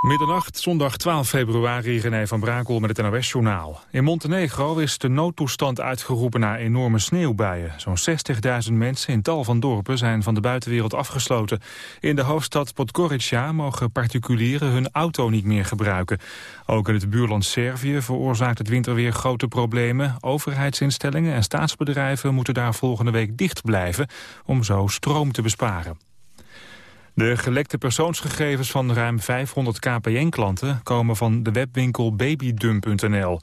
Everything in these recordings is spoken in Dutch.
Middernacht, zondag 12 februari, René van Brakel met het NOS-journaal. In Montenegro is de noodtoestand uitgeroepen na enorme sneeuwbuien. Zo'n 60.000 mensen in tal van dorpen zijn van de buitenwereld afgesloten. In de hoofdstad Podgorica mogen particulieren hun auto niet meer gebruiken. Ook in het buurland Servië veroorzaakt het winterweer grote problemen. Overheidsinstellingen en staatsbedrijven moeten daar volgende week dicht blijven... om zo stroom te besparen. De gelekte persoonsgegevens van ruim 500 KPN-klanten komen van de webwinkel babydump.nl.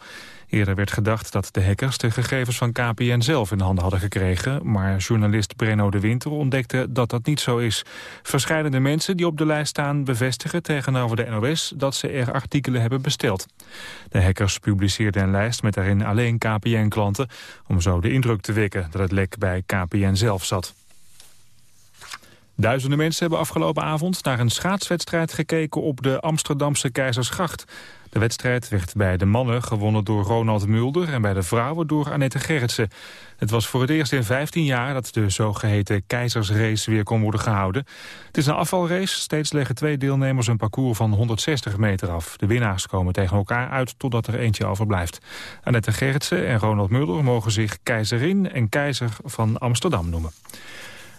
Eerder werd gedacht dat de hackers de gegevens van KPN zelf in handen hadden gekregen, maar journalist Brenno de Winter ontdekte dat dat niet zo is. Verscheidene mensen die op de lijst staan bevestigen tegenover de NOS dat ze er artikelen hebben besteld. De hackers publiceerden een lijst met daarin alleen KPN-klanten, om zo de indruk te wekken dat het lek bij KPN zelf zat. Duizenden mensen hebben afgelopen avond naar een schaatswedstrijd gekeken op de Amsterdamse Keizersgracht. De wedstrijd werd bij de mannen gewonnen door Ronald Mulder en bij de vrouwen door Annette Gerritsen. Het was voor het eerst in 15 jaar dat de zogeheten keizersrace weer kon worden gehouden. Het is een afvalrace. Steeds leggen twee deelnemers een parcours van 160 meter af. De winnaars komen tegen elkaar uit totdat er eentje overblijft. Annette Gerritsen en Ronald Mulder mogen zich keizerin en keizer van Amsterdam noemen.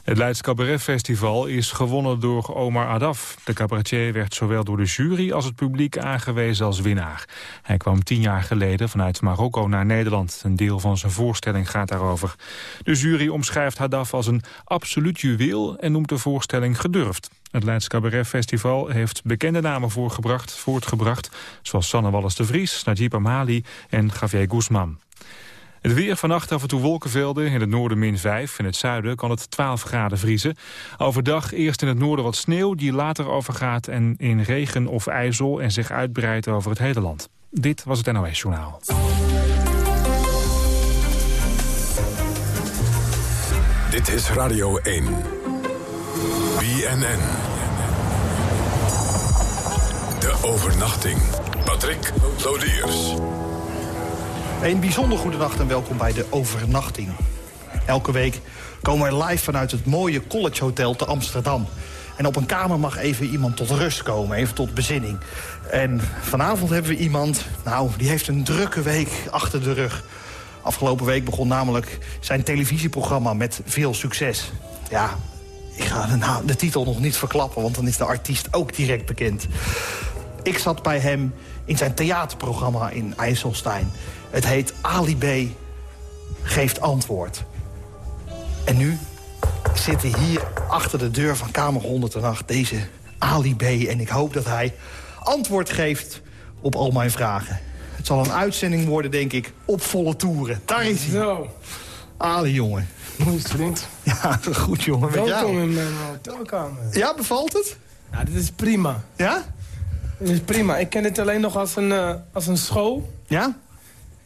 Het Leids Cabaret Festival is gewonnen door Omar Adaf. De cabaretier werd zowel door de jury als het publiek aangewezen als winnaar. Hij kwam tien jaar geleden vanuit Marokko naar Nederland. Een deel van zijn voorstelling gaat daarover. De jury omschrijft Hadaf als een absoluut juweel en noemt de voorstelling gedurfd. Het Leids Cabaret Festival heeft bekende namen voorgebracht, voortgebracht... zoals Sanne Wallis de Vries, Najib Amali en Javier Guzman. Het weer vannacht af en toe wolkenvelden. In het noorden min 5. In het zuiden kan het 12 graden vriezen. Overdag eerst in het noorden wat sneeuw die later overgaat... en in regen of ijzel en zich uitbreidt over het hele land. Dit was het NOS Journaal. Dit is Radio 1. BNN. De overnachting. Patrick Lodiers. Een bijzonder goede nacht en welkom bij de overnachting. Elke week komen we live vanuit het mooie College Hotel te Amsterdam. En op een kamer mag even iemand tot rust komen, even tot bezinning. En vanavond hebben we iemand, nou, die heeft een drukke week achter de rug. Afgelopen week begon namelijk zijn televisieprogramma met veel succes. Ja, ik ga de, de titel nog niet verklappen, want dan is de artiest ook direct bekend. Ik zat bij hem in zijn theaterprogramma in IJsselstein. Het heet Ali B. geeft antwoord. En nu zit hij hier achter de deur van Kamer 108, deze Ali B. En ik hoop dat hij antwoord geeft op al mijn vragen. Het zal een uitzending worden, denk ik, op volle toeren. Daar is hij. Zo. Ali, jongen. Hoe is het, vriend? Ja, goed, jongen. Welkom in mijn hotelkamer. Ja, bevalt het? Ja, dit is prima. Ja? Dit is prima. Ik ken het alleen nog als een, eh, als een school. Ja?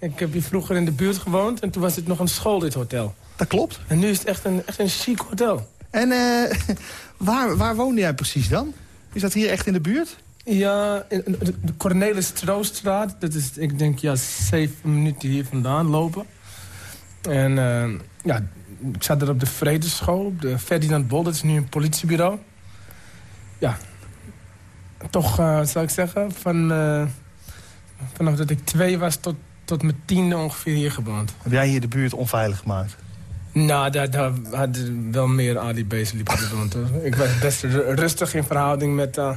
Ik heb hier vroeger in de buurt gewoond en toen was het nog een school, dit hotel. Dat klopt. En nu is het echt een, echt een chic hotel. En eh, waar, waar woonde jij precies dan? Is dat hier echt in de buurt? Ja, in- in- de Cornelis Troostraat. Dat is, ik denk, ja, zeven minuten hier vandaan lopen. En eh, ja, ik zat er op de Vredeschool, op de Ferdinand Bol. Dat is nu een politiebureau. Ja, toch, eh zou ik zeggen, van, vanaf dat ik twee was tot, tot mijn tiende ongeveer hier gewoond. Heb jij hier de buurt onveilig gemaakt? Nou, daar, daar hadden wel meer ADB's liepen rond. Ik was best ru- rustig in verhouding met, eh,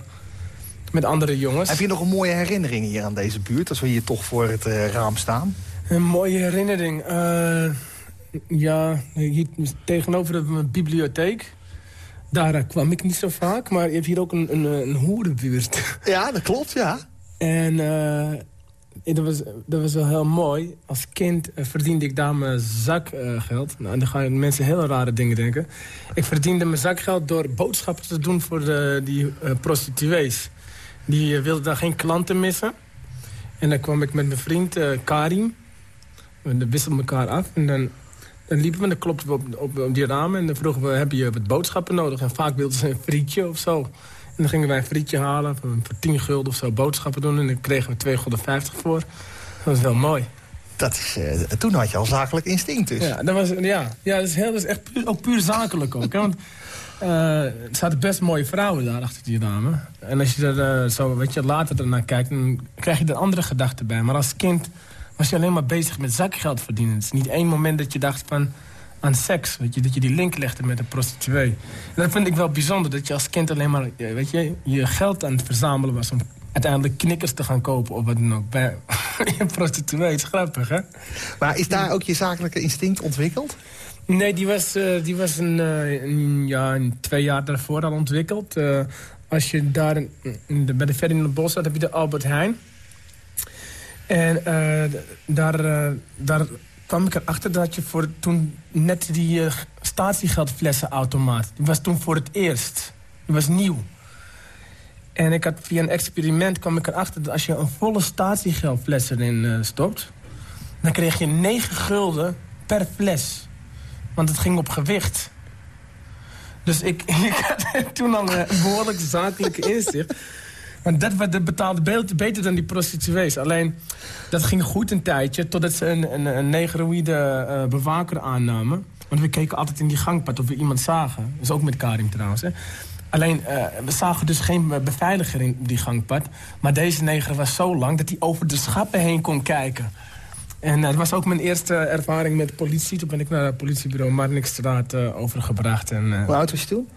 met andere jongens. Heb je nog een mooie herinnering hier aan deze buurt... als we hier toch voor het eh, raam staan? Een mooie herinnering. Eh, ja, hier tegenover de bibliotheek. Daar kwam ik niet zo vaak, maar je hebt hier ook een, een, een hoerenbuurt. Ja, dat klopt, ja. en dat, was, dat was wel heel mooi. Als kind eh, verdiende ik daar mijn zakgeld. nou, dan gaan mensen hele rare dingen denken. Ik verdiende mijn zakgeld door boodschappen te doen voor de, die eh, prostituees. Die eh, wilden daar geen klanten missen. En dan kwam ik met mijn vriend eh, Karim. We wisselden elkaar af. En dan, dan liepen we en dan klopten we op, op, op die ramen. En dan vroegen we, heb je wat boodschappen nodig? En vaak wilden ze een frietje of zo. En dan gingen wij een frietje halen. Voor, voor 10 gulden of zo boodschappen doen. En dan kregen we 2,50 gulden voor. Dat was wel mooi. Dat is, eh, toen had je al zakelijk instinct dus. Ja, dat, was, ja, ja, dat is, heel, dat is echt puur, ook puur zakelijk ook. Hè? Want er zaten best mooie vrouwen daar achter die dame. En als je er zo, weet je, later ernaar kijkt, dan krijg je er andere gedachten bij. Maar als kind was je alleen maar bezig met zakgeld verdienen. Het is niet één moment dat je dacht van aan seks. Weet je, dat je die link legde met een prostituee. En dat vind ik wel bijzonder, dat je als kind alleen maar weet je, je geld aan het verzamelen was... om uiteindelijk knikkers te gaan kopen of wat dan ook. Bij een prostituee, is grappig, hè? Maar is daar ook je zakelijke instinct ontwikkeld? Nee, die was, uh, die was een, uh, een, ja, een twee jaar daarvoor al ontwikkeld. Uh, als je daar in de, bij de Ferdinand Bos had, heb je de Albert Heijn. En daar, daar kwam ik erachter dat je voor toen net die uh, statiegeldflessenautomaat... die was toen voor het eerst. Die was nieuw. En ik had via een experiment kwam ik erachter dat als je een volle statiegeldfles erin uh, stopt... dan kreeg je 9 gulden per fles. Want het ging op gewicht. Dus ik, ik had toen al een behoorlijk zakelijke inzicht. Want dat, dat betaalde beter dan die prostituees. Alleen, dat ging goed een tijdje... totdat ze een, een, een negroïde uh, bewaker aannamen. Want we keken altijd in die gangpad of we iemand zagen. Dat is ook met Karim trouwens. Hè. Alleen, uh, we zagen dus geen beveiliger in die gangpad. Maar deze neger was zo lang dat hij over de schappen heen kon kijken. En uh, dat was ook mijn eerste ervaring met politie. Toen ben ik naar het politiebureau Marnixstraat uh, overgebracht. En, Hoe oud was je toen?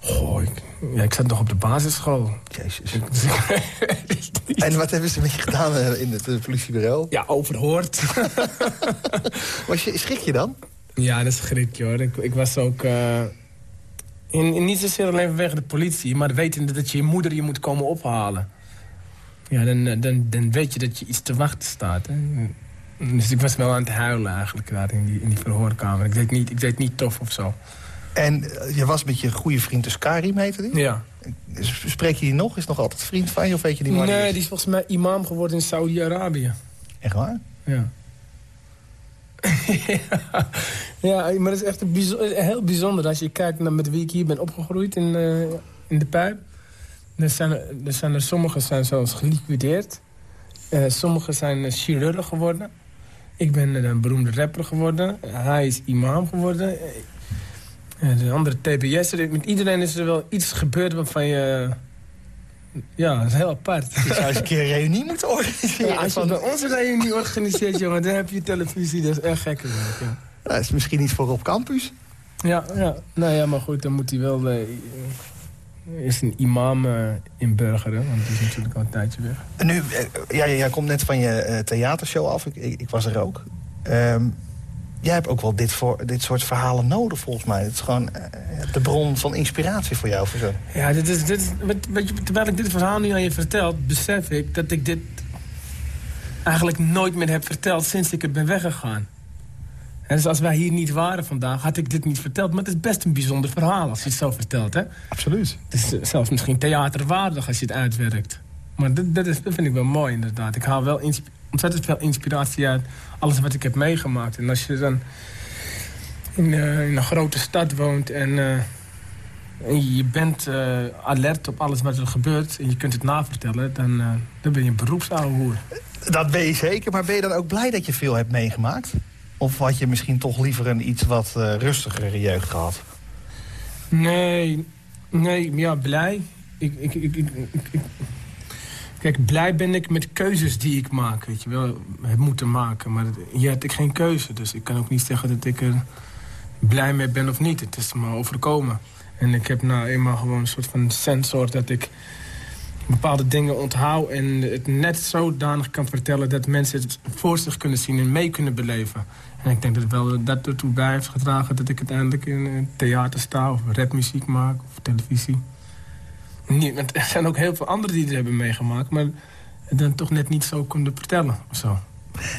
Goh, ik, ja, ik zat nog op de basisschool. Jezus. en wat hebben ze met je gedaan eh, in het politiebureau? Ja, overhoord. was je, schrik je dan? Ja, dat schrik je hoor. Ik, ik was ook... Uh, in, in, niet zozeer alleen vanwege de politie... maar wetende dat je je moeder je moet komen ophalen. Ja, dan, eh, dan, dan weet je dat je iets te wachten staat. Hè? Dus ik was wel aan het huilen eigenlijk daar in die, in die verhoorkamer. Ik deed, niet, ik deed niet tof of zo. En eh, je was met je goede vriend dus Karim, heette die? Ja. Spreek je die nog? Is nog altijd vriend van je? Of weet je die maar Nee, die is volgens mij imam geworden in Saudi-Arabië. Echt waar? Ja. ja, maar het is echt een heel bijzonder als je kijkt naar met wie ik hier ben opgegroeid in, uh, in de pijp. Er zijn er, er zijn er sommigen zijn zelfs geliquideerd. Uh, sommigen zijn chirurg geworden. Ik ben een beroemde rapper geworden. Hij is imam geworden. De andere TBS, met iedereen is er wel iets gebeurd waarvan je... Ja, dat is heel apart. Je zou eens een keer een reunie moeten organiseren. Ja, als je bij ons een reunie organiseert, jongen, dan heb je televisie. Dat is echt gekke werk, ja. Dat is misschien iets voor op campus. Ja, ja. Nou ja, maar goed, dan moet hij wel... Uh, is een imam uh, inburgeren, want die is natuurlijk al een tijdje weg. En nu, uh, ja, jij komt net van je theatershow af. Ik, ik, ik was er ook. Um, jij hebt ook wel dit, voor, dit soort verhalen nodig, volgens mij. Het is gewoon uh, de bron van inspiratie voor jou. Voor zo. Ja, dit is, dit is, terwijl ik dit verhaal nu aan je vertel... besef ik dat ik dit eigenlijk nooit meer heb verteld... sinds ik er ben weggegaan. En dus als wij hier niet waren vandaag, had ik dit niet verteld. Maar het is best een bijzonder verhaal als je het zo vertelt, hè? Absoluut. Het is zelfs misschien theaterwaardig als je het uitwerkt. Maar dat, dat, is, dat vind ik wel mooi, inderdaad. Ik haal wel ontzettend veel inspiratie uit alles wat ik heb meegemaakt. En als je dan in, uh, in een grote stad woont en, uh, en je bent uh, alert op alles wat er gebeurt... en je kunt het navertellen, dan, dan ben je een Dat ben je zeker, maar ben je dan ook blij dat je veel hebt meegemaakt? Of had je misschien toch liever een iets wat rustigere jeugd gehad? Nee, nee, ja, blij. Ik, ik, ik Kijk, blij ben ik met keuzes die ik maak, weet je wel. Heb moeten maken, maar hier had ik geen keuze. Dus ik kan ook niet zeggen dat ik er blij mee ben of niet. Het is me overkomen. En ik heb nou eenmaal gewoon een soort van sensor dat ik bepaalde dingen onthoud... en het net zodanig kan vertellen dat mensen het voor zich kunnen zien en mee kunnen beleven. En ik denk dat wel dat ertoe bij heeft gedragen dat ik uiteindelijk in theater sta... of rapmuziek maak of televisie. Niet, want er zijn ook heel veel anderen die het hebben meegemaakt... maar dan toch net niet zo konden vertellen of zo.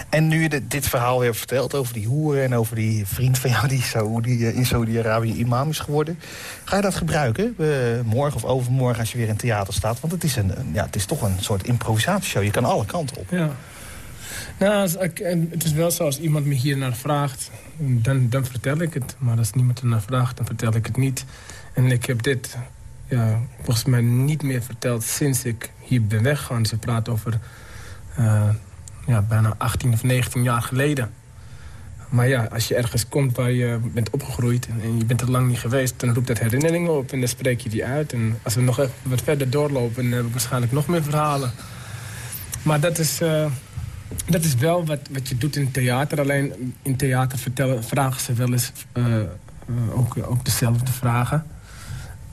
En nu je dit verhaal weer vertelt over die hoeren... en over die vriend van jou die, zo, die eh, in Saudi-Arabië imam is geworden... ga je dat gebruiken uh, morgen of overmorgen als je weer in theater staat? Want het is, een, ja, het is toch een soort improvisatieshow. Je kan alle kanten op. Ja. Nou, het is wel zo, als iemand me hier naar vraagt... Dan, dan vertel ik het. Maar als niemand er naar vraagt, dan vertel ik het niet. En ik heb dit ja, volgens mij niet meer verteld sinds ik hier ben weggegaan. Ze praat over uh, ja, bijna 18 of 19 jaar geleden. maar ja, als je ergens komt waar je bent opgegroeid en je bent er lang niet geweest... dan roept dat herinneringen op en dan spreek je die uit. En als we nog even wat verder doorlopen, dan heb ik waarschijnlijk nog meer verhalen. Maar dat is, uh, dat is wel wat, wat je doet in theater. Alleen in theater vertellen, vragen ze wel eens uh, ook, ook dezelfde vragen.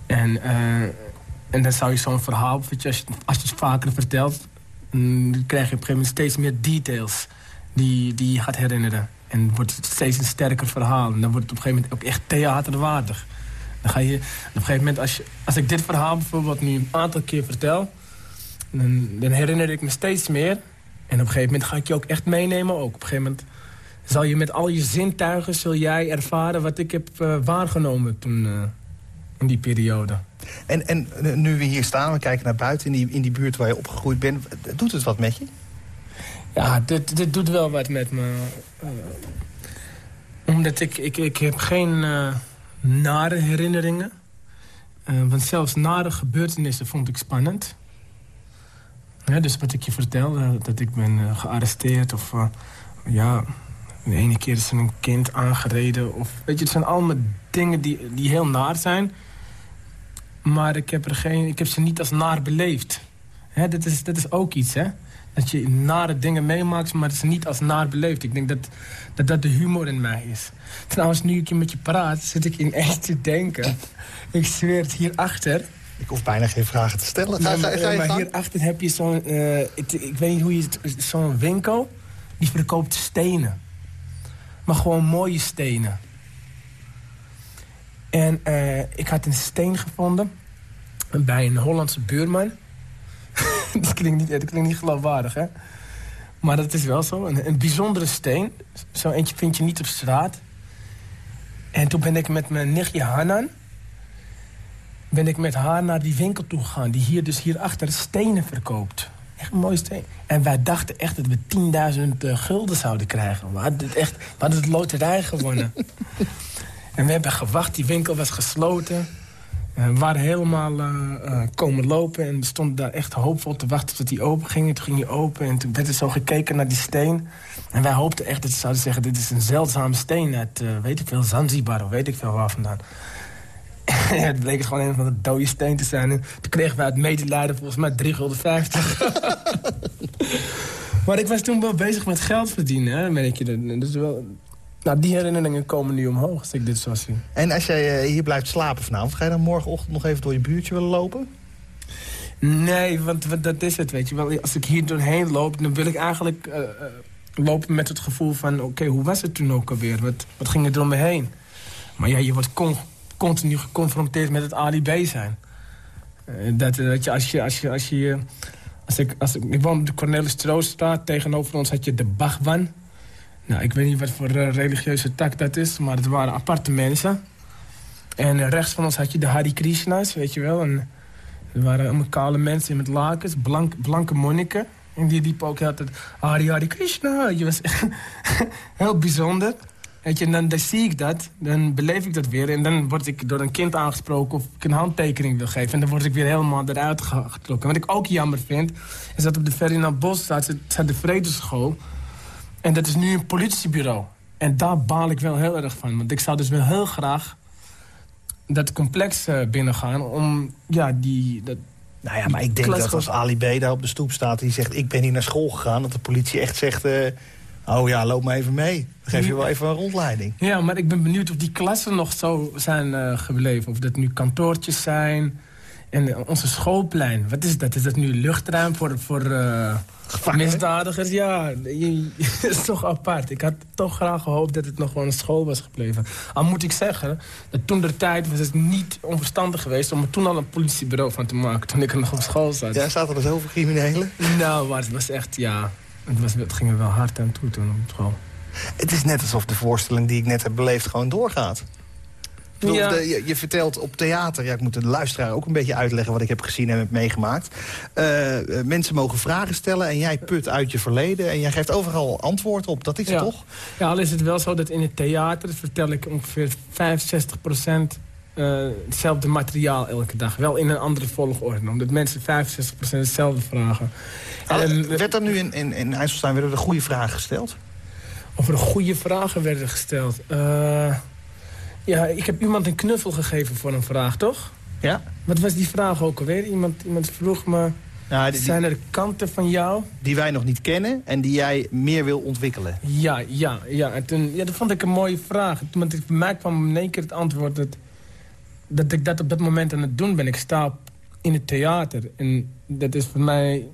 En, en dan zou je zo'n verhaal, als je, het vaker vertelt... dan krijg je op een gegeven moment steeds meer details die, die je gaat herinneren. En wordt het steeds een sterker verhaal. En dan wordt het op een gegeven moment ook echt theaterwaardig. Dan ga je, op een gegeven moment, als, je, als ik dit verhaal bijvoorbeeld nu een aantal keer vertel... Dan, dan, herinner ik me steeds meer. En op een gegeven moment ga ik je ook echt meenemen ook. Op een gegeven moment zal je met al je zintuigen... zul jij ervaren wat ik heb uh, waargenomen toen, uh, in die periode. En, en nu we hier staan, we kijken naar buiten... in die, in die buurt waar je opgegroeid bent... doet het wat met je? Ja, dit, dit doet wel wat met me. Uh, omdat ik, ik, ik heb geen uh, nare herinneringen. Uh, want zelfs nare gebeurtenissen vond ik spannend. Ja, dus wat ik je vertel, dat ik ben gearresteerd of... ja, de ene keer is er een kind aangereden. Of, weet je, het zijn allemaal dingen die, die heel naar zijn. Maar ik heb, er geen, ik heb ze niet als naar beleefd. Hè, dat, is, dat is ook iets, hè dat je nare dingen meemaakt, maar het is niet als naar beleefd. Ik denk dat, dat dat de humor in mij is. Trouwens, nu ik met je praat, zit ik in echt te denken. ik zweer het hierachter. Ik hoef bijna geen vragen te stellen. Ga, ga, ga, maar hierachter heb je zo'n... Uh, ik, ik, weet niet hoe je. Zo'n winkel, die verkoopt stenen. Maar gewoon mooie stenen. En uh, ik had een steen gevonden bij een Hollandse buurman. dat, klinkt niet, dat klinkt niet geloofwaardig, hè? Maar dat is wel zo. Een, een bijzondere steen. Zo eentje vind je niet op straat. En toen ben ik met mijn nichtje Hanan... ben ik met haar naar die winkel toe gegaan... die hier dus hierachter stenen verkoopt. Echt een mooie steen. En wij dachten echt dat we 10.000 uh, gulden zouden krijgen. We hadden het echt, het loterij gewonnen. en we hebben gewacht, die winkel was gesloten... Eh, we waren helemaal uh, uh, komen lopen en we stonden daar echt hoopvol te wachten tot die open ging. Toen ging die open en toen werd er zo gekeken naar die steen. En wij hoopten echt dat ze zouden zeggen... dit is een zeldzame steen uit, weet ik veel, Zanzibar of weet ik veel waar vandaan. het bleek gewoon een van de dode steen te zijn. En toen kregen we uit medelijden volgens mij 3,50 maar ik was toen wel bezig met geld verdienen, hè, merk je. Dat. Dus wel, nou, die herinneringen komen nu omhoog als ik dit zo zie. En als jij eh, hier blijft slapen vanavond... ga je dan morgenochtend nog even door je buurtje willen lopen? Nee, want, dat is het, weet je wel. Als ik hier doorheen loop, dan wil ik eigenlijk uh, lopen met het gevoel van... oké, hoe was het toen ook alweer? Wat, wat ging er door me heen? Maar ja, je wordt continu geconfronteerd met het alibi zijn. dat, dat je, als je... Als je, als je als ik, als ik, ik woon op de Cornelis Troostraat. Tegenover ons had je de Bagwan. Nou, ik weet niet wat voor uh, religieuze tak dat is, maar het waren aparte mensen. En rechts van ons had je de Hare Krishna's, weet je wel. En er waren allemaal kale mensen met lakens, blank, blanke monniken. En die liepen ook altijd Hari Hari Krishna. Je was heel bijzonder. Weet je, en dan, dan, zie ik dat, dan beleef ik dat weer. En dan word ik door een kind aangesproken of ik een handtekening wil geven. En dan word ik weer helemaal eruit getrokken. Wat ik ook jammer vind, is dat op de Ferdinand Bos staat de Vredeschool. En dat is nu een politiebureau. En daar baal ik wel heel erg van. Want ik zou dus wel heel graag dat complex uh, binnengaan om ja, die... Dat, nou ja, maar ik denk dat als Ali B daar op de stoep staat... die zegt, ik ben hier naar school gegaan... dat de politie echt zegt... Uh, oh ja, loop maar even mee. Dan geef je wel even een rondleiding. Ja, maar ik ben benieuwd of die klassen nog zo zijn uh, gebleven. Of dat nu kantoortjes zijn... En onze schoolplein, wat is dat? Is dat nu luchtruim voor, voor uh, misdadigers? Ja, dat is toch apart. Ik had toch graag gehoopt dat het nog gewoon een school was gebleven. Al moet ik zeggen, dat toen de tijd was het niet onverstandig geweest... om er toen al een politiebureau van te maken, toen ik er nog op school zat. Ja, zaten er zoveel criminelen? Nou, maar het was echt, ja... Het, was, het ging er wel hard aan toe toen op school. Het is net alsof de voorstelling die ik net heb beleefd gewoon doorgaat. Ja. je, je, vertelt op theater, ja, ik moet de luisteraar ook een beetje uitleggen wat ik heb gezien en heb meegemaakt. Uh, mensen mogen vragen stellen en jij put uit je verleden en jij geeft overal antwoord op. Dat is het toch? Ja, al is het wel zo dat in het theater vertel ik ongeveer 65 procent uh, hetzelfde materiaal elke dag. Wel in een andere volgorde, omdat mensen 65% hetzelfde vragen. En, werd er nu in, in, in IJsselstein werden er goede vragen gesteld? Of er goede vragen werden gesteld. Uh, ja, ik heb iemand een knuffel gegeven voor een vraag, toch? Ja. Wat was die vraag ook alweer? Iemand, iemand vroeg me... Nou, die, zijn er kanten van jou? Die wij nog niet kennen en die jij meer wil ontwikkelen. Ja, ja, ja. En toen, ja dat vond ik een mooie vraag. Want ik, mij kwam in één keer het antwoord... Dat, dat ik dat op dat moment aan het doen ben. Ik sta in het theater. En dat is voor mij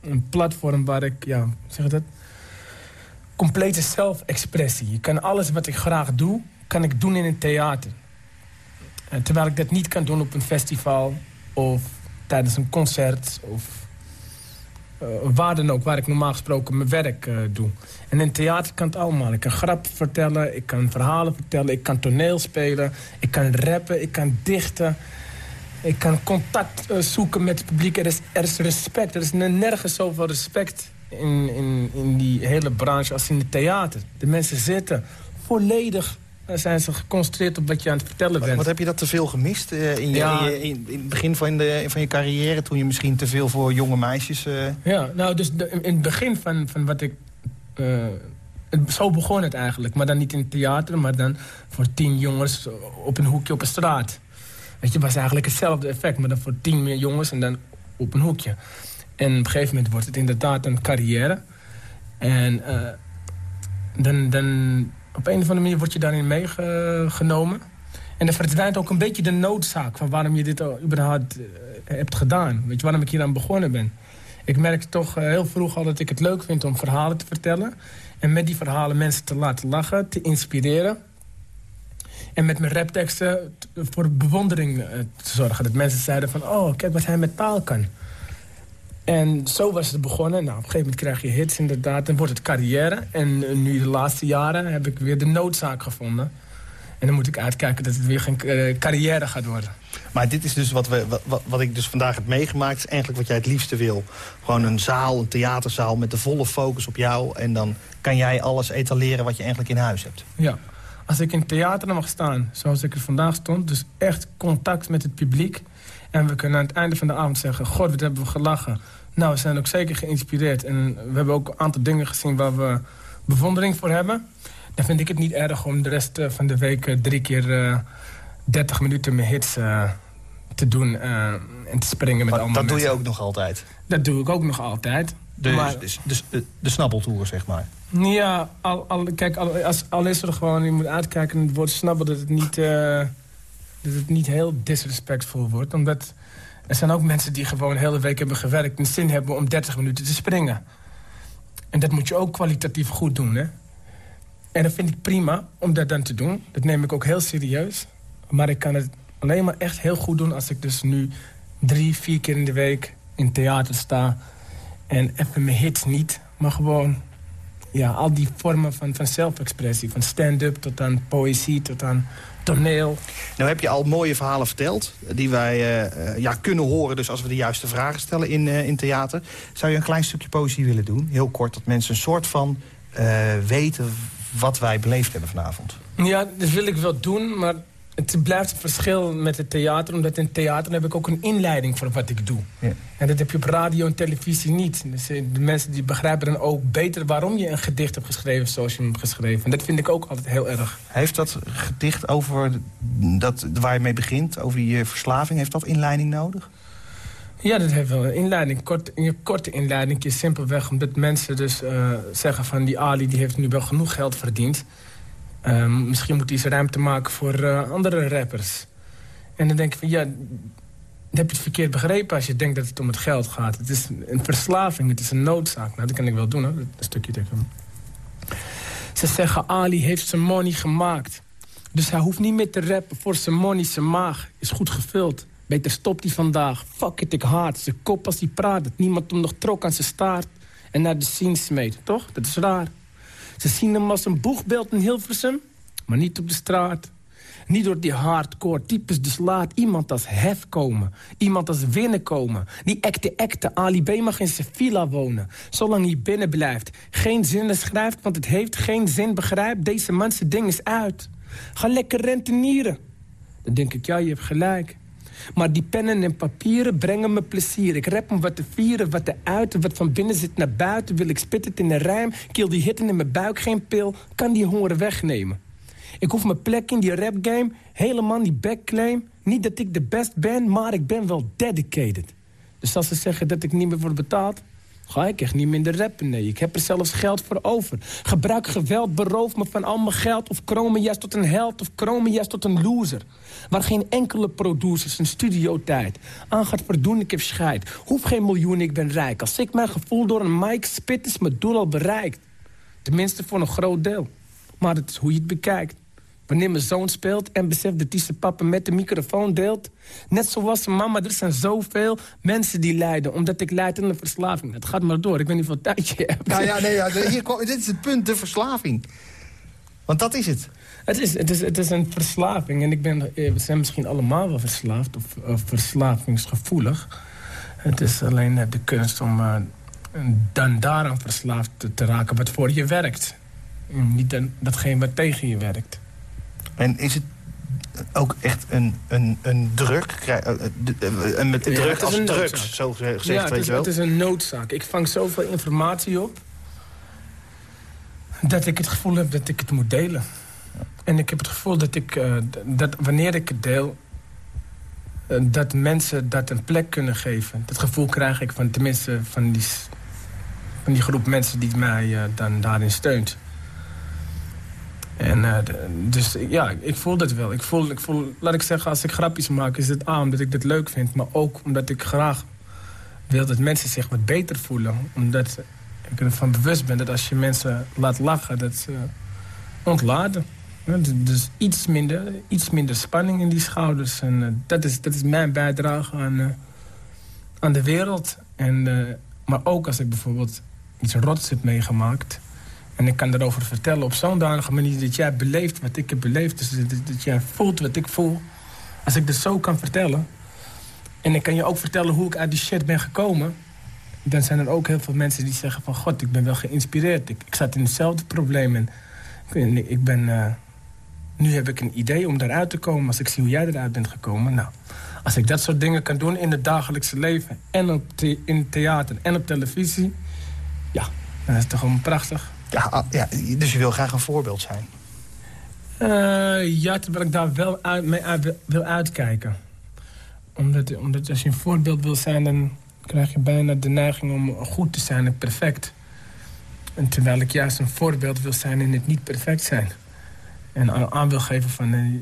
een platform waar ik... Ja, zeg dat? Complete zelfexpressie. Je kan alles wat ik graag doe, kan ik doen in een theater. En terwijl ik dat niet kan doen op een festival of tijdens een concert of uh, waar dan ook, waar ik normaal gesproken mijn werk uh, doe. En in theater kan het allemaal. Ik kan grap vertellen, ik kan verhalen vertellen, ik kan toneel spelen, ik kan rappen, ik kan dichten. Ik kan contact zoeken met het publiek. Er is, er is respect. Er is nergens zoveel respect in, in, in die hele branche als in het theater. De mensen zitten volledig zijn ze geconcentreerd op wat je aan het vertellen bent. Wat heb je dat te veel gemist uh, in, je, in, in, het begin van, de, van je carrière... toen je misschien te veel voor jonge meisjes... Uh... Ja, nou, dus de, in het begin van, van wat ik... Uh, het, zo begon het eigenlijk, maar dan niet in het theater... maar dan voor tien jongens op een hoekje op een straat. Weet je, het was eigenlijk hetzelfde effect... maar dan voor tien meer jongens en dan op een hoekje. En op een gegeven moment wordt het inderdaad een carrière. En dan... dan op een of andere manier word je daarin meegenomen. En er verdwijnt ook een beetje de noodzaak van waarom je dit überhaupt uh, hebt gedaan. Weet je, waarom ik hier aan begonnen ben. Ik merk toch uh, heel vroeg al dat ik het leuk vind om verhalen te vertellen. En met die verhalen mensen te laten lachen, te inspireren. En met mijn rapteksten voor bewondering uh, te zorgen. Dat mensen zeiden van, oh, kijk wat hij met taal kan. En zo was het begonnen. Nou, op een gegeven moment krijg je hits inderdaad. En wordt het carrière. En eh, nu de laatste jaren heb ik weer de noodzaak gevonden. En dan moet ik uitkijken dat het weer geen uh, carrière gaat worden. Maar dit is dus wat, we, wat, wat ik dus vandaag heb meegemaakt... is eigenlijk wat jij het liefste wil. Gewoon een zaal, een theaterzaal met de volle focus op jou. En dan kan jij alles etaleren wat je eigenlijk in huis hebt. Ja. Als ik in theater mag staan, zoals ik er vandaag stond... dus echt contact met het publiek... en we kunnen aan het einde van de avond zeggen... God, wat hebben we gelachen nou, we zijn ook zeker geïnspireerd. En we hebben ook een aantal dingen gezien waar we bewondering voor hebben. Dan vind ik het niet erg om de rest eh, van de week eh, drie keer uh, eh, 30 minuten mijn hits te doen en te springen met allemaal Dat doe je ook nog altijd? Dat doe ik ook nog altijd. De, maar, de, de, de snabbeltour, zeg maar? Ja, al, al, kijk, al, als, al is er gewoon, je moet uitkijken het woord snabbel... dat het niet, dat het niet heel disrespectvol wordt. Omdat er zijn ook mensen die gewoon hele week hebben gewerkt... en zin hebben om 30 minuten te springen. En dat moet je ook kwalitatief goed doen, hè? En dat vind ik prima om dat dan te doen. Dat neem ik ook heel serieus. Maar ik kan het alleen maar echt heel goed doen... als ik dus nu drie, vier keer in de week in theater sta... en even mijn hits niet, maar gewoon... Ja, al die vormen van, van zelfexpressie. Van stand-up tot aan poëzie, tot aan toneel. Nou heb je al mooie verhalen verteld, die wij eh, eh, ja, kunnen horen... dus als we de juiste vragen stellen in, uh, in theater. Zou je een klein stukje poëzie willen doen? Heel kort, dat mensen een soort van weten wat wij beleefd hebben vanavond. Ja, dat wil ik wel doen, maar het blijft een verschil met het theater. Omdat in theater heb ik ook een inleiding voor wat ik doe. Ja. En dat heb je op radio en televisie niet. Dus eh, de mensen die begrijpen dan ook beter waarom je een gedicht hebt geschreven zoals je hem hebt geschreven. En dat vind ik ook altijd heel erg. Heeft dat gedicht over dat, waar je mee begint, over die eh, verslaving, heeft dat inleiding nodig? Ja, dat heeft wel een inleiding. Kort, een korte inleiding, simpelweg omdat mensen dus uh, zeggen van die Ali die heeft nu wel genoeg geld verdiend. Um, misschien moet hij eens ruimte maken voor uh, andere rappers. En dan denk ik van, ja, dan heb je het verkeerd begrepen als je denkt dat het om het geld gaat. Het is een verslaving, het is een noodzaak. Nou, dat kan ik wel doen, hè, een stukje tegen Ze zeggen, Ali heeft zijn money gemaakt. Dus hij hoeft niet meer te rappen voor zijn money, zijn maag is goed gevuld. Beter stopt hij vandaag. Fuck it, ik haat zijn kop als hij praat. Dat niemand hem nog trok aan zijn staart. En naar de scene smeet, toch? Dat is raar. Ze zien hem als een boegbeeld in Hilversum, maar niet op de straat. Niet door die hardcore types, dus laat iemand als Hef komen. Iemand als Winnen komen. Die ekte ekte Ali B mag in zijn villa wonen. Zolang hij binnen blijft. Geen zinnen schrijft, want het heeft geen zin. Begrijp, deze zijn ding is uit. Ga lekker rentenieren. Dan denk ik, ja, je hebt gelijk. Maar die pennen en papieren brengen me plezier. Ik rap om wat te vieren, wat te uiten. Wat van binnen zit naar buiten. Wil ik spit het in een rijm. Kill die hitten in mijn buik, geen pil. Kan die honger wegnemen. Ik hoef mijn plek in die rap game helemaal niet backclaim. Niet dat ik de best ben, maar ik ben wel dedicated. Dus als ze zeggen dat ik niet meer word betaald... ga ik echt niet minder rappen, nee. Ik heb er zelfs geld voor over. Gebruik geweld, beroof me van al mijn geld... of kroon me juist tot een held of kroon me juist tot een loser. Waar geen enkele producer zijn studiotijd aan gaat verdoen, ik heb scheid. Hoef geen miljoen, ik ben rijk. Als ik mijn gevoel door een mic spit, is mijn doel al bereikt. Tenminste voor een groot deel. Maar het is hoe je het bekijkt. Wanneer mijn zoon speelt en beseft dat hij zijn papa met de microfoon deelt. Net zoals zijn mama, er zijn zoveel mensen die lijden. Omdat ik leid aan een verslaving. Het gaat maar door, ik weet niet hoeveel tijd je hebt. Nou ja, nee, ja, hier, kwam- dit is het punt, de verslaving. Want dat is het. Het is, het, is, het is een verslaving. En ik ben, eh, we zijn misschien allemaal wel verslaafd of, of verslavingsgevoelig. Het is alleen eh, de kunst om eh, dan daaraan verslaafd te, te raken wat voor je werkt. En niet dan, datgene wat tegen je werkt. En is het ook echt een, een, een druk? Eh, eh, eh, En met druk als een drugs, noodzaak. zo gezegd, ja, het weet is, je wel? het is een noodzaak. Ik vang zoveel informatie op... dat ik het gevoel heb dat ik het moet delen. En ik heb het gevoel dat ik, dat wanneer ik het deel... dat mensen dat een plek kunnen geven. Dat gevoel krijg ik van tenminste van die, van die groep mensen die mij dan daarin steunt. En eh, dus ja, ik voel dat wel. Ik voel, ik voel, laat ik zeggen, als ik grapjes maak, is het A, omdat ik dit leuk vind. Maar ook omdat ik graag wil dat mensen zich wat beter voelen. Omdat ik ervan bewust ben dat als je mensen laat lachen, dat ze ontladen. Dus- dus iets minder, iets minder spanning in die schouders. En eh, dat, is, dat is mijn bijdrage aan, eh, aan de wereld. En, maar ook als ik bijvoorbeeld iets rots heb meegemaakt... En ik kan erover vertellen op zo'n danige manier dat jij beleeft wat ik heb beleefd. Dus dat, dat jij voelt wat ik voel. Als ik dat zo kan vertellen. En ik kan je ook vertellen hoe ik uit die shit ben gekomen. Dan zijn er ook heel veel mensen die zeggen van... God, ik ben wel geïnspireerd. Ik, zat in hetzelfde probleem. En ik, ik ben... eh, nu heb ik een idee om daaruit te komen. Als ik zie hoe jij eruit bent gekomen. Nou, als ik dat soort dingen kan doen in het dagelijkse leven... en op in theater en op televisie... Ja, dan is toch gewoon prachtig. Ja, ah, ja, dus je wil graag een voorbeeld zijn. Eh, ja, terwijl ik daar wel uit, mee wil- uitkijken. Omdat, omdat als je een voorbeeld wil zijn... dan krijg je bijna de neiging om goed te zijn en perfect. En terwijl ik juist een voorbeeld wil zijn in het niet perfect zijn. En aan, aan wil geven van... eh,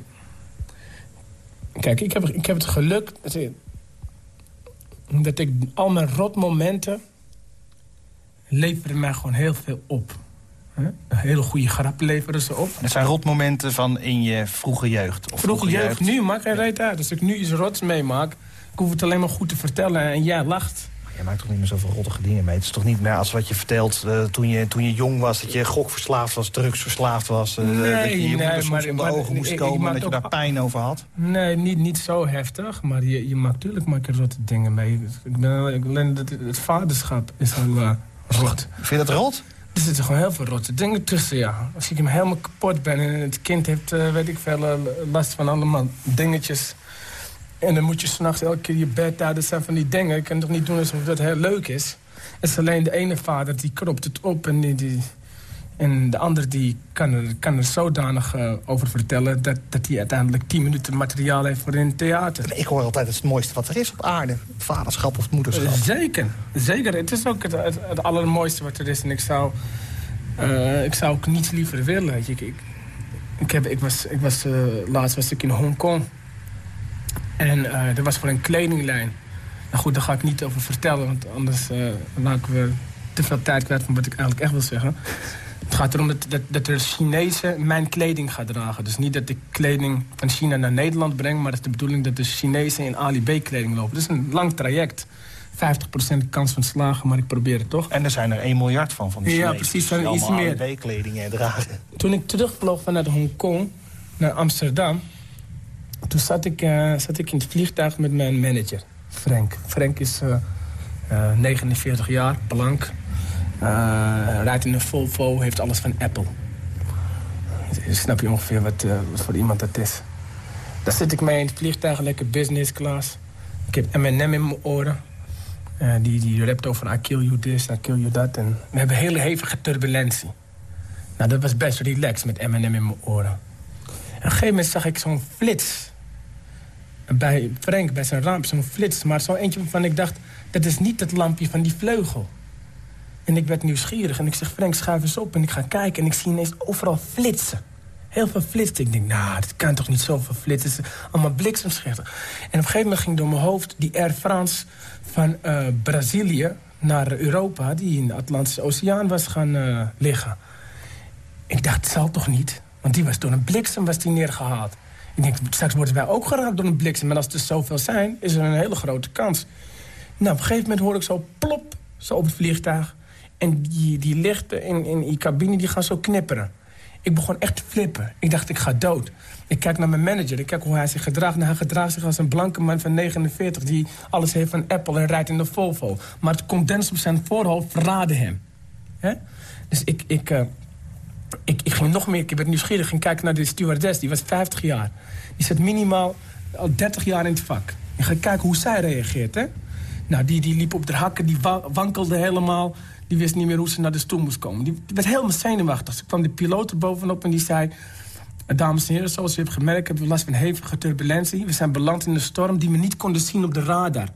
kijk, ik heb, ik heb het geluk... Dat ik, dat ik al mijn rotmomenten... leveren mij gewoon heel veel op. Hè? Een hele goede grap leveren ze op. Het zijn rotmomenten van in je vroege jeugd. Of Vroege jeugd, nu maakt geen reet uit. Als ik nu iets rots meemaak, ik hoef het alleen maar goed te vertellen en jij lacht. Je maakt toch niet meer zoveel rottige dingen mee? Het is toch niet meer als wat je vertelt eh, toen, je, toen je jong was... dat je gokverslaafd was, drugsverslaafd was... eh, Nee, dat je je moeder nee, soms maar- onder maar- ogen moest ik- ik komen... maak en dat je daar pijn over had? Nee, niet, niet zo heftig, maar je, je maakt natuurlijk maak je rotte dingen mee. Ik ben, ik, alleen het, het vaderschap is al eh, rot. Vind je dat rot? Er zitten gewoon heel veel rotte dingen tussen, ja. Als ik hem helemaal kapot ben en het kind heeft, eh, weet ik veel, eh, last van allemaal dingetjes... en dan moet je s'nachts elke keer je bed uit. Dat zijn van die dingen. Ik kan toch niet doen alsof dat heel leuk is. Het is alleen de ene vader die kropt het op en, die- en de ander die kan er, kan er zodanig eh, over vertellen... Dat, dat hij uiteindelijk tien minuten materiaal heeft voor in het theater. Ik hoor altijd het, het mooiste wat er is op aarde. Vaderschap of moederschap. Zeker, zeker. Het is ook het, het, het allermooiste wat er is. En ik zou, eh, ik zou ook niets liever willen. Ik, ik, ik, heb, ik was, ik was eh, laatst was ik in Hongkong. En eh er was voor een kledinglijn. Nou goed, daar ga ik niet over vertellen. Want anders eh maken we te veel tijd kwijt van wat ik eigenlijk echt wil zeggen. Het gaat erom dat, dat, dat er Chinezen mijn kleding gaan dragen. Dus niet dat ik kleding van China naar Nederland breng... maar het is de bedoeling dat de Chinezen in Ali B-kleding lopen. Dat is een lang traject. 50% kans van slagen, maar ik probeer het toch. En er zijn er 1 miljard van, van die Ja, Chinezen, precies, die van iets meer. ANWB-kledingen dragen. Toen ik terugvloog vanuit Hongkong naar Amsterdam... toen zat ik, eh, zat ik in het vliegtuig met mijn manager, Frank. Frank is eh, eh, 49 jaar, blank. Eh, rijdt in een Volvo, heeft alles van Apple. Snap je ongeveer wat, eh, wat voor iemand dat is? Daar zit ik mee in het vliegtuig, lekker business class. Ik heb M&M in mijn oren. Uh, die, die rapt over I kill you this, I kill you that. En we hebben hele hevige turbulentie. Nou, dat was best relaxed met M&M in mijn oren. En op een gegeven moment zag ik zo'n flits. Bij Frank, bij zijn ramp, zo'n flits. Maar zo eentje waarvan ik dacht, dat is niet het lampje van die vleugel. En ik werd nieuwsgierig en ik zeg, Frank, schuif eens op. En ik ga kijken en ik zie ineens overal flitsen. Heel veel flitsen. Ik denk, nou, dat kan toch niet zoveel flitsen. Allemaal bliksemschichten. En op een gegeven moment ging door mijn hoofd die Air France van uh, Brazilië naar Europa... die in de Atlantische Oceaan was gaan uh, liggen. Ik dacht, het zal toch niet? Want die was door een bliksem was die neergehaald. Ik denk, straks worden wij ook geraakt door een bliksem. Maar als er zoveel zijn, is er een hele grote kans. Nou, op een gegeven moment hoor ik zo plop, zo op het vliegtuig. En die, die lichten in, in die cabine die gaan zo knipperen. Ik begon echt te flippen. Ik dacht, ik ga dood. Ik kijk naar mijn manager, ik kijk hoe hij zich gedraagt. Nou, hij gedraagt zich als een blanke man van 49... die alles heeft van Apple en rijdt in de Volvo. Maar het condens op zijn voorhoofd verraadde hem. He? Dus ik, ik, uh, ik, ik ging nog meer, ik werd nieuwsgierig... ging kijken naar de stewardess, die was 50 jaar. Die zit minimaal al 30 jaar in het vak. Ik ga kijken hoe zij reageert. Nou, die, die liep op de hakken, die wankelde helemaal. Die wist niet meer hoe ze naar de stoel moest komen. Die, werd helemaal zenuwachtig. Ze kwam de piloot er bovenop en die zei... Dames en heren, zoals u hebt gemerkt, hebben we last van hevige turbulentie. We zijn beland in een storm die we niet konden zien op de radar.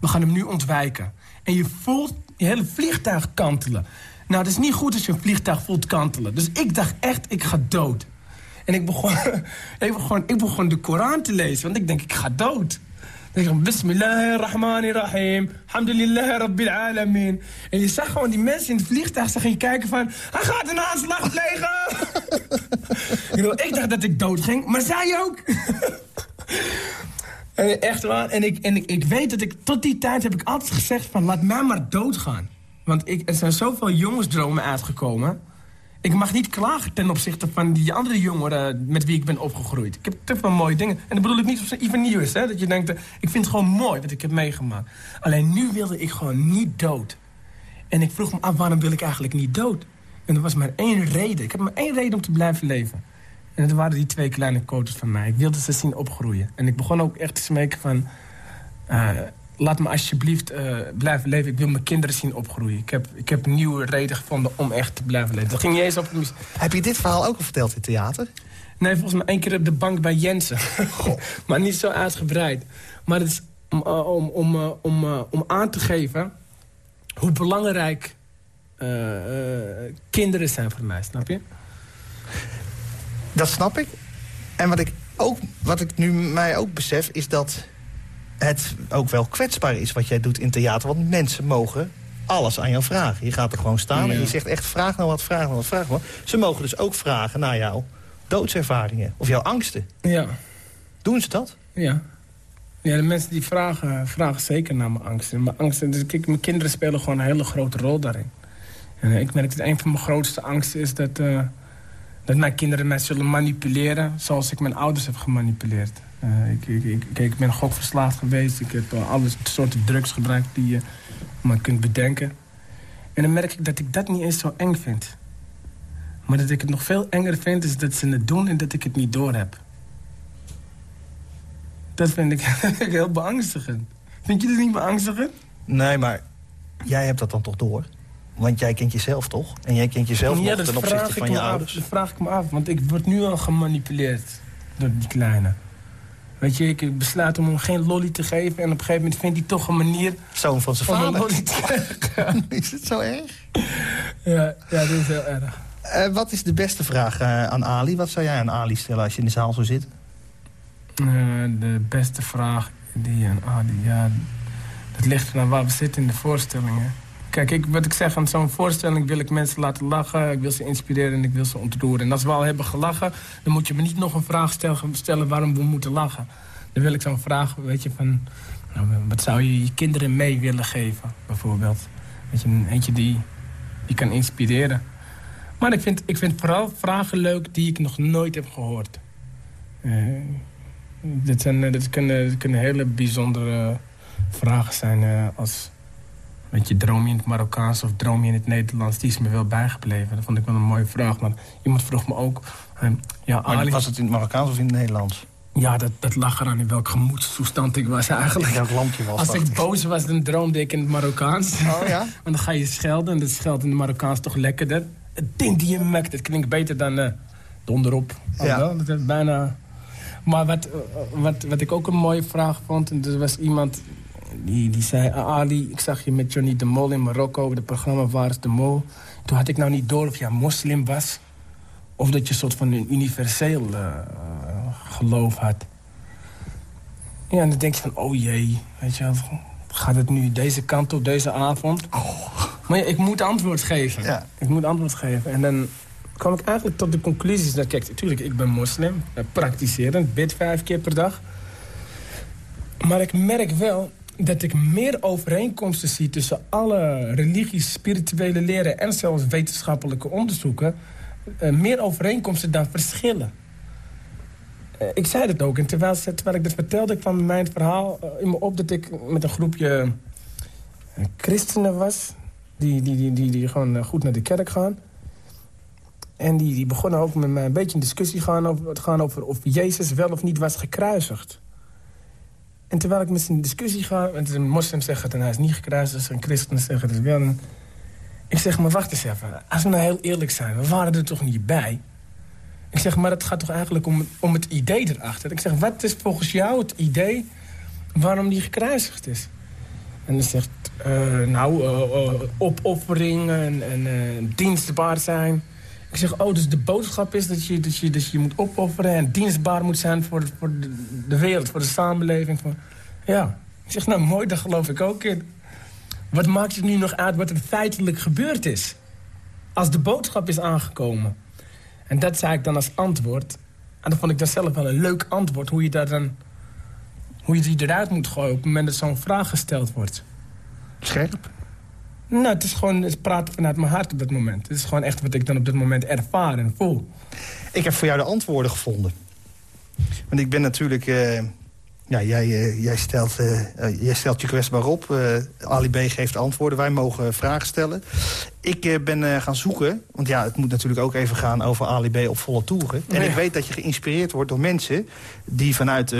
We gaan hem nu ontwijken. En je voelt je hele vliegtuig kantelen. Nou, dat is niet goed als je een vliegtuig voelt kantelen. Dus ik dacht echt, ik ga dood. En ik begon, ik begon, ik begon de Koran te lezen, want ik denk, ik ga dood. Bismillahirrahmanirrahim. Alhamdulillah Rabbil Alamin. En je zag gewoon die mensen in het vliegtuig zag je kijken van... Hij gaat een aanslag plegen! ik dacht dat ik dood ging, maar zij ook. en echt waar. En, ik, en ik, ik weet dat ik tot die tijd heb ik altijd gezegd van... Laat mij maar doodgaan. Want ik, er zijn zoveel jongensdromen uitgekomen... Ik mag niet klagen ten opzichte van die andere jongeren met wie ik ben opgegroeid. Ik heb te veel mooie dingen. En dat bedoel ik niet of even nieuw is, hè. Dat je denkt, eh, ik vind het gewoon mooi wat ik heb meegemaakt. Alleen nu wilde ik gewoon niet dood. En ik vroeg me af, waarom wil ik eigenlijk niet dood? En er was maar één reden. Ik heb maar één reden om te blijven leven. En dat waren die twee kleine koters van mij. Ik wilde ze zien opgroeien. En ik begon ook echt te smeken van... Uh, laat me alsjeblieft uh, blijven leven. Ik wil mijn kinderen zien opgroeien. Ik heb, ik heb een nieuwe reden gevonden om echt te blijven leven. Dat ging niet eens op Heb je dit verhaal ook al verteld in theater? Nee, volgens mij één keer op de bank bij Jensen. maar niet zo uitgebreid. Maar het is om, uh, om, om, uh, om, om aan te geven hoe belangrijk kinderen zijn voor mij, snap je? Dat snap ik. En wat ik, ook, wat ik nu mij ook besef is dat het ook wel kwetsbaar is wat jij doet in theater. Want mensen mogen alles aan jou vragen. Je gaat er gewoon staan en je zegt echt vraag nou wat, vraag nou wat, vraag nou wat. Ze mogen dus ook vragen naar jouw doodservaringen of jouw angsten. Ja. Doen ze dat? Ja. Ja, de mensen die vragen, vragen zeker naar mijn angsten. Mijn, angsten dus kijk, mijn kinderen spelen gewoon een hele grote rol daarin. En ik merk dat een van mijn grootste angsten is dat, uh, dat mijn kinderen mij zullen manipuleren... zoals ik mijn ouders heb gemanipuleerd. Uh, ik, ik, ik, ik, ben gokverslaafd geweest. Ik heb uh, alle soorten drugs gebruikt die je maar kunt bedenken. En dan merk ik dat ik dat niet eens zo eng vind. Maar dat ik het nog veel enger vind is dat ze het doen en dat ik het niet door heb. Dat vind ik heel beangstigend. Vind je dat niet beangstigend? Nee, maar jij hebt dat dan toch door? Want jij kent jezelf toch? En jij kent jezelf ja, nog ten opzichte van je ouders? dat vraag ik me af, want ik word nu al gemanipuleerd door die kleine. Weet je, ik besluit om hem geen lolly te geven... en op een gegeven moment vindt hij toch een manier... Zoon van zijn vader. lolly te is het zo erg? Ja, ja dat is heel erg. Uh, wat is de beste vraag uh, aan Ali? Wat zou jij aan Ali stellen als je in de zaal zou zitten? Uh, de beste vraag die aan Ali... Ja, dat ligt naar waar we zitten in de voorstellingen. Kijk, ik, wat ik zeg, aan zo'n voorstelling wil ik mensen laten lachen. Ik wil ze inspireren en ik wil ze ontroeren. En als we al hebben gelachen, dan moet je me niet nog een vraag stellen, waarom we moeten lachen. Dan wil ik zo'n vraag, weet je, van... Nou, wat zou je je kinderen mee willen geven, bijvoorbeeld? Weet je, eentje die, die kan inspireren. Maar ik vind, ik vind vooral vragen leuk die ik nog nooit heb gehoord. Uh, dit, zijn, dit, kunnen, dit kunnen hele bijzondere vragen zijn uh, als... Weet je, droom je in het Marokkaans of droom je in het Nederlands? Die is me wel bijgebleven. Dat vond ik wel een mooie vraag. Maar iemand vroeg me ook... Uh, ja, Ali... was het in het Marokkaans of in het Nederlands? Ja, dat, dat lag eraan in welk gemoedstoestand ik was eigenlijk. Welk landje was Als ik boos was, dan droomde ik in het Marokkaans. Oh ja? Want dan ga je schelden en dat scheldt in het Marokkaans toch lekkerder. Het ding die je mekt, dat klinkt beter dan eh donderop. Ja. Ja. Dat is bijna... Maar wat, eh, wat, wat ik ook een mooie vraag vond... en er was iemand die, die zei... "Ah, Ali, ik zag je met Johnny de Mol in Marokko... het programma Waar is de Mol? Toen had ik nou niet door of jij moslim was... of dat je een soort van een universeel eh, geloof had. Ja, en dan denk je van, oh jee, weet je gaat het nu deze kant op, deze avond? Maar ja, ik moet antwoord geven. Ja. Ik moet antwoord geven. En dan kwam ik eigenlijk tot de conclusies dat, kijk, natuurlijk, ik ben moslim, eh, praktiserend, bid vijf keer per dag. Maar ik merk wel dat ik meer overeenkomsten zie tussen alle religies, spirituele leren en zelfs wetenschappelijke onderzoeken. eh, meer overeenkomsten dan verschillen. Eh, ik zei dat ook. En terwijl, terwijl ik dat vertelde, kwam mijn verhaal eh, in me op dat ik met een groepje christenen was. Die, die, die, die, gewoon goed naar de kerk gaan. En die, die begonnen ook met mij een beetje in discussie gaan over, gaan over of Jezus wel of niet was gekruisigd. En terwijl ik met ze in discussie ga, en een moslim zegt het en hij is niet gekruisigd, en christenen zeggen het wel. Ik zeg, maar wacht eens even, als we nou heel eerlijk zijn, we waren er toch niet bij? Ik zeg, maar het gaat toch eigenlijk om, om het idee erachter? Ik zeg, wat is volgens jou het idee waarom die gekruisigd is? En dan zegt, eh, nou, eh, eh, opoffering en, en dienstbaar zijn. Ik zeg, oh, dus de boodschap is dat je dat je, dat je moet opofferen... en dienstbaar moet zijn voor, voor de, wereld, voor de samenleving. Voor... Ja. Ik zeg, nou, mooi, daar geloof ik ook in. Wat maakt het nu nog uit wat er feitelijk gebeurd is? Als de boodschap is aangekomen. En dat zei ik dan als antwoord. En dat vond ik dan zelf wel een leuk antwoord. Hoe je, daar dan, hoe je die eruit moet gooien op het moment dat zo'n vraag gesteld wordt. Scherp. Nou, het is gewoon het praten vanuit mijn hart op dat moment. Het is gewoon echt wat ik dan op dat moment ervaar en voel. Ik heb voor jou de antwoorden gevonden. Want ik ben natuurlijk... eh, ja, jij, eh, jij, stelt, eh, jij stelt je kwetsbaar op. Eh, Ali B geeft antwoorden. Wij mogen vragen stellen. Ik ben gaan zoeken. Want ja, het moet natuurlijk ook even gaan over Ali B op volle toeren. En ik weet dat je geïnspireerd wordt door mensen... die vanuit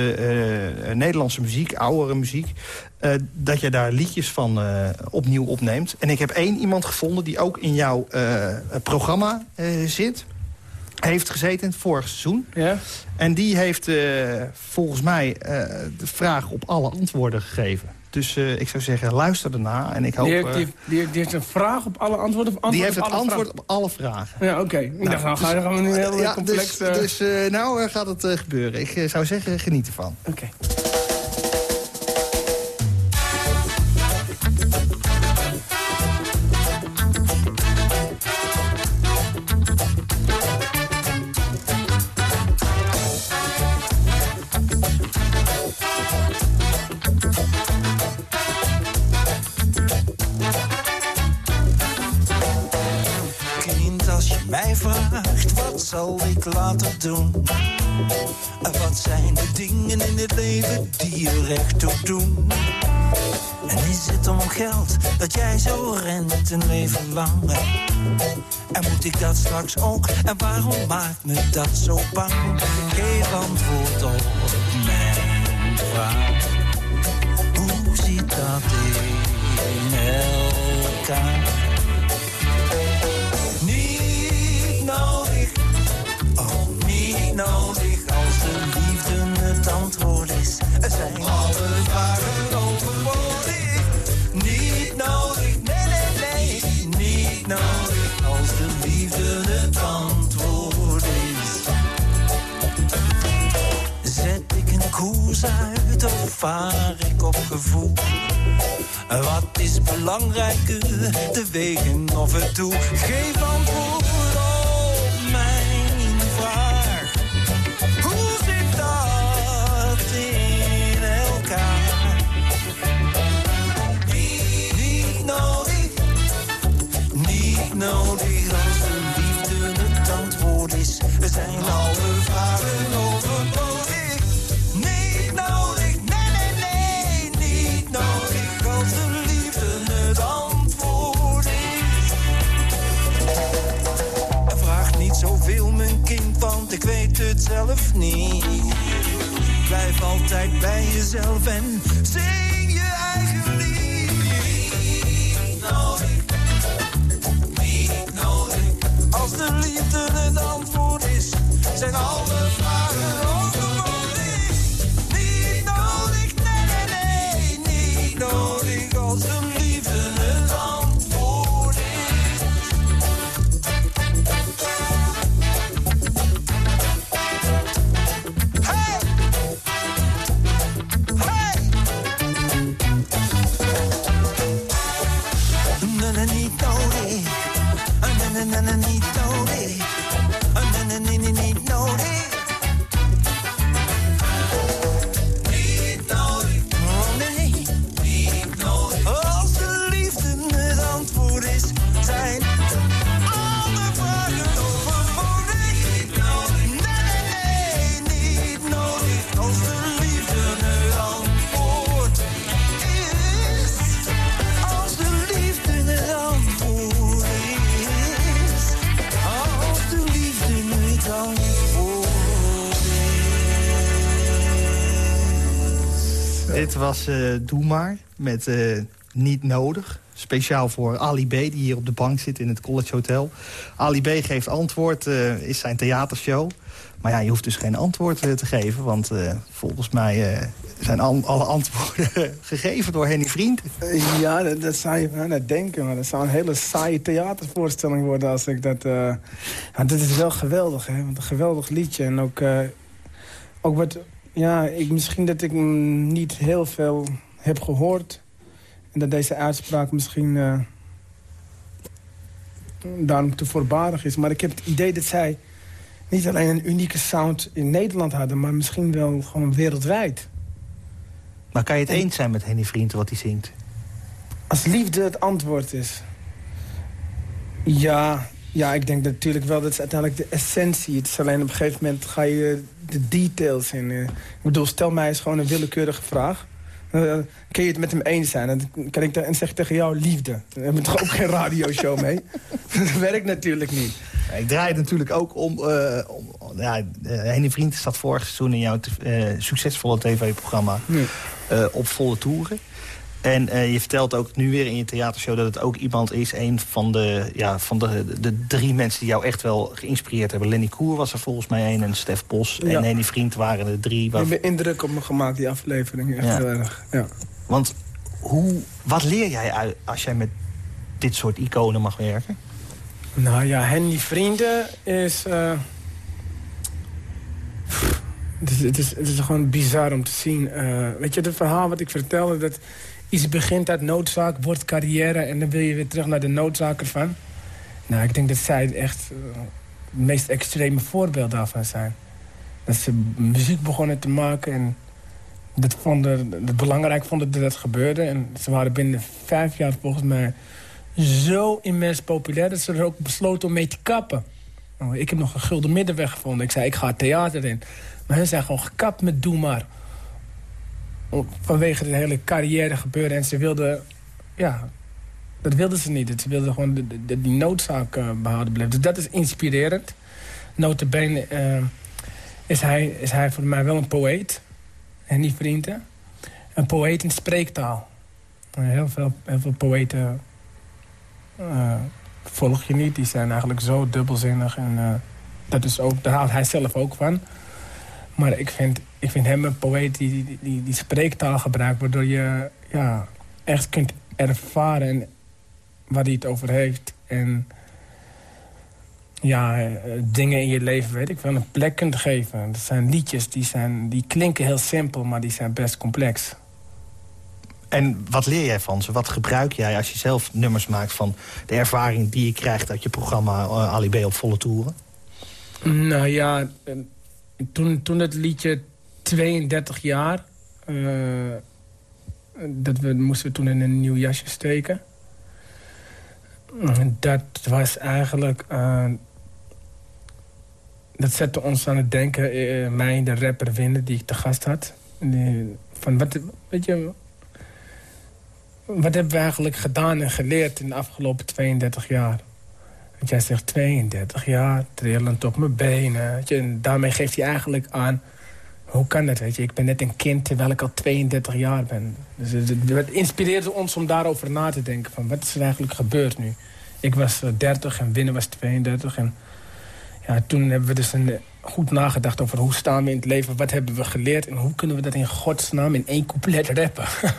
Nederlandse muziek, oudere muziek... dat je daar liedjes van opnieuw opneemt. En ik heb één iemand gevonden die ook in jouw programma zit. Heeft gezeten in het vorige seizoen. Ja? En die heeft eh, volgens mij eh, de vraag op alle antwoorden gegeven. Dus eh, ik zou zeggen, luister erna. En ik hoop... Die, heeft, die, die, heeft- die heeft een vraag op alle antwoorden? Of antwoord die heeft het antwoord vragen? op alle vragen. Ja, oké. Ik dacht, nou, gaan, gaan we nu heel ja, complex... dus, eh, dus eh, nou gaat het gebeuren. Ik zou zeggen, geniet ervan. Oké. Zal ik later doen? En wat zijn de dingen in het leven die je recht toe doen? En is het om geld dat jij zo rent een leven lang? En moet ik dat straks ook? En waarom maakt me dat zo bang? Geef antwoord op mijn vraag. Hoe zit dat in elkaar? Zijn alle vragen overbodig. Niet nodig, nee nee nee, niet nodig als de liefde het antwoord is. Zet ik een koers uit of vaar ik op gevoel? Wat is belangrijker, de wegen of het doel? Geef antwoord zelf niet. Blijf altijd bij jezelf en zing Dit was eh, Doe Maar met eh, Niet Nodig. Speciaal voor Ali B, die hier op de bank zit in het College Hotel. Ali B geeft antwoord, eh, is zijn theatershow. Maar ja, je hoeft dus geen antwoord te geven... want volgens mij zijn al- alle antwoorden gegeven door Henny Vriend. Ja, dat, dat zou je denken. Maar dat zou een hele saaie theatervoorstelling worden als ik dat... ja, dit is wel geweldig, hè. Want een geweldig liedje. En ook, ook wat... Ja, ik, misschien dat ik niet heel veel heb gehoord. En dat deze uitspraak misschien... eh, daarom te voorbarig is. Maar ik heb het idee dat zij niet alleen een unieke sound in Nederland hadden... maar misschien wel gewoon wereldwijd. Maar kan je het eens zijn met Henny Vriend wat hij zingt? Als liefde het antwoord is. Ja, ja, ik denk natuurlijk wel, dat is uiteindelijk de essentie. Het is alleen op een gegeven moment ga je de details in. eh. Ik bedoel, stel mij eens gewoon een willekeurige vraag. Eh, kun je het met hem eens zijn? Dan kan ik en zeg ik tegen jou liefde. Dan hebben we toch ook geen radioshow mee? dat werkt natuurlijk niet. Ik draai het natuurlijk ook om... eh, om ja, Henny Vriend zat vorig seizoen in jouw succesvolle tv-programma... Nee. op volle toeren. En eh, je vertelt ook nu weer in je theatershow dat het ook iemand is... een van de, ja, van de, de drie mensen die jou echt wel geïnspireerd hebben. Lenny Koer was er volgens mij één en Stef Bos. Ja. En Henny Vriend waren er drie. Waar, hebben indruk op me gemaakt, die aflevering. Echt Ja. heel erg. Ja. want hoe, wat leer jij uit als jij met dit soort iconen mag werken? Nou ja, Henny Vrienden is... eh, Het is, het, is, het is gewoon bizar om te zien. Eh, weet je, het verhaal wat ik vertelde... dat iets begint uit noodzaak, wordt carrière... en dan wil je weer terug naar de noodzaak ervan. Nou, ik denk dat zij echt eh, het meest extreme voorbeeld daarvan zijn. Dat ze muziek begonnen te maken en dat vonden, het belangrijk vonden dat dat gebeurde. En ze waren binnen vijf jaar volgens mij zo immens populair... dat ze er ook besloten om mee te kappen. Oh, ik heb nog een gulden middenweg gevonden. Ik zei, ik ga het theater in. Maar hen zijn gewoon gekapt met Doe Maar. Vanwege de hele carrière gebeuren. En ze wilden... Ja, dat wilden ze niet. Ze wilden gewoon die noodzaak eh, behouden blijven. Dus dat is inspirerend. Notabene eh, is, hij, is hij voor mij wel een poëet. En niet vrienden. Een poëet in spreektaal. Eh, heel, veel, heel veel poëten volg je niet. Die zijn eigenlijk zo dubbelzinnig. En dat is ook, daar houdt hij zelf ook van. Maar ik vind, ik vind hem een poëet die, die, die, die spreektaal gebruikt... waardoor je ja, echt kunt ervaren waar hij het over heeft. En ja, eh, dingen in je leven, weet ik wel, een plek kunt geven. Dat zijn liedjes, die, zijn, die klinken heel simpel, maar die zijn best complex. En wat leer jij van ze? Wat gebruik jij als je zelf nummers maakt van de ervaring die je krijgt uit je programma eh, Ali B op volle toeren? Nou ja, eh, toen, toen het liedje 32 jaar... eh, dat we, moesten we toen in een nieuw jasje steken. Dat was eigenlijk... eh, dat zette ons aan het denken, eh, mij, de rapper Winnen, die ik te gast had. Van wat, weet je, wat hebben we eigenlijk gedaan en geleerd in de afgelopen 32 jaar? Want jij zegt 32 jaar, trillend op mijn benen. je, En daarmee geeft hij eigenlijk aan hoe kan dat, weet je? Ik ben net een kind terwijl ik al 32 jaar ben. Dus het, inspireerde ons om daarover na te denken. Van wat is er eigenlijk gebeurd nu? Ik was 30 en Winnen was 32. En ja, toen hebben we dus een, goed nagedacht over hoe staan we in het leven. Wat hebben we geleerd en hoe kunnen we dat in godsnaam in één couplet rappen.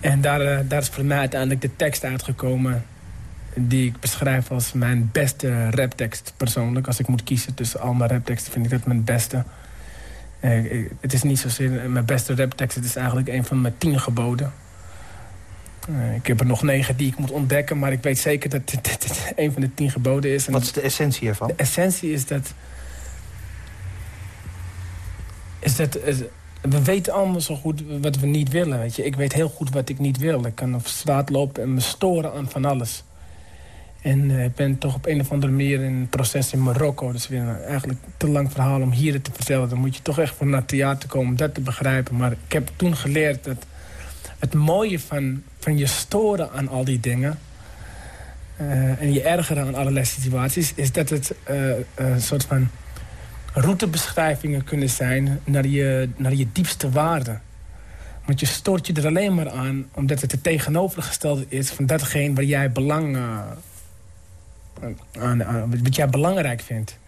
en daar, eh, daar is voor mij uiteindelijk de tekst uitgekomen die ik beschrijf als mijn beste raptekst persoonlijk. Als ik moet kiezen tussen al mijn rapteksten vind ik dat mijn beste. Eh, het is niet zozeer mijn beste raptekst, het is eigenlijk een van mijn tien geboden. Eh, ik heb er nog negen die ik moet ontdekken, maar ik weet zeker dat dit, een van de tien geboden is. Wat is de essentie ervan? De essentie is dat... Is dat we weten allemaal zo goed wat we niet willen. Weet je. Ik weet heel goed wat ik niet wil. Ik kan op straat lopen en me storen aan van alles. En uh, ik ben toch op een of andere manier in proces in Marokko. Dus weer een eigenlijk te lang verhaal om hier te vertellen. Dan moet je toch echt voor naar theater komen om dat te begrijpen. Maar ik heb toen geleerd dat het mooie van, van je storen aan al die dingen... Uh, en je ergeren aan allerlei situaties... is dat het uh, een soort van routebeschrijvingen kunnen zijn... naar je, naar je diepste waarden. Want je stoort je er alleen maar aan... omdat het het tegenovergestelde is van datgene waar jij belang aan, wat jij belangrijk vindt.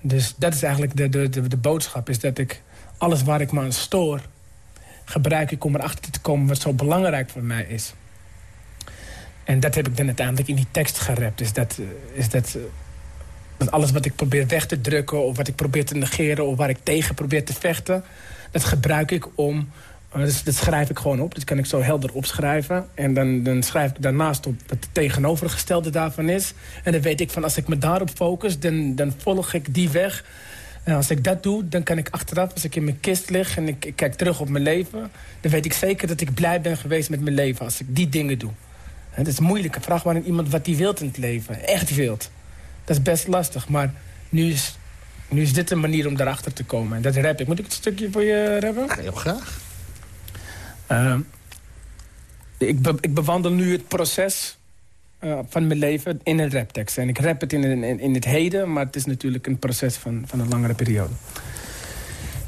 Dus dat is eigenlijk de, de, de, boodschap. Is dat ik alles waar ik me aan stoor... gebruik ik om erachter te komen wat zo belangrijk voor mij is. En dat heb ik dan uiteindelijk in die tekst gerapt. Dus dat, eh, is dat, eh, dat alles wat ik probeer weg te drukken... of wat ik probeer te negeren of waar ik tegen probeer te vechten... dat gebruik ik om dus dat schrijf ik gewoon op. Dat kan ik zo helder opschrijven. En dan, dan schrijf ik daarnaast op wat het tegenovergestelde daarvan is. En dan weet ik van als ik me daarop focus, dan, dan volg ik die weg. En als ik dat doe, dan kan ik achteraf, als ik in mijn kist lig... en ik, ik kijk terug op mijn leven... dan weet ik zeker dat ik blij ben geweest met mijn leven als ik die dingen doe. Het is moeilijk. Vraag maar aan iemand wat hij wilt in het leven. Echt wilt. Dat is best lastig. Maar nu is, nu is dit een manier om daarachter te komen. En dat rap ik. Moet ik het stukje voor je rappen? Ja, heel graag. Uh, ik, ik, bewandel nu het proces uh, van mijn leven in een raptekst. En ik rap het in, in, in, het heden, maar het is natuurlijk een proces van, van een langere periode.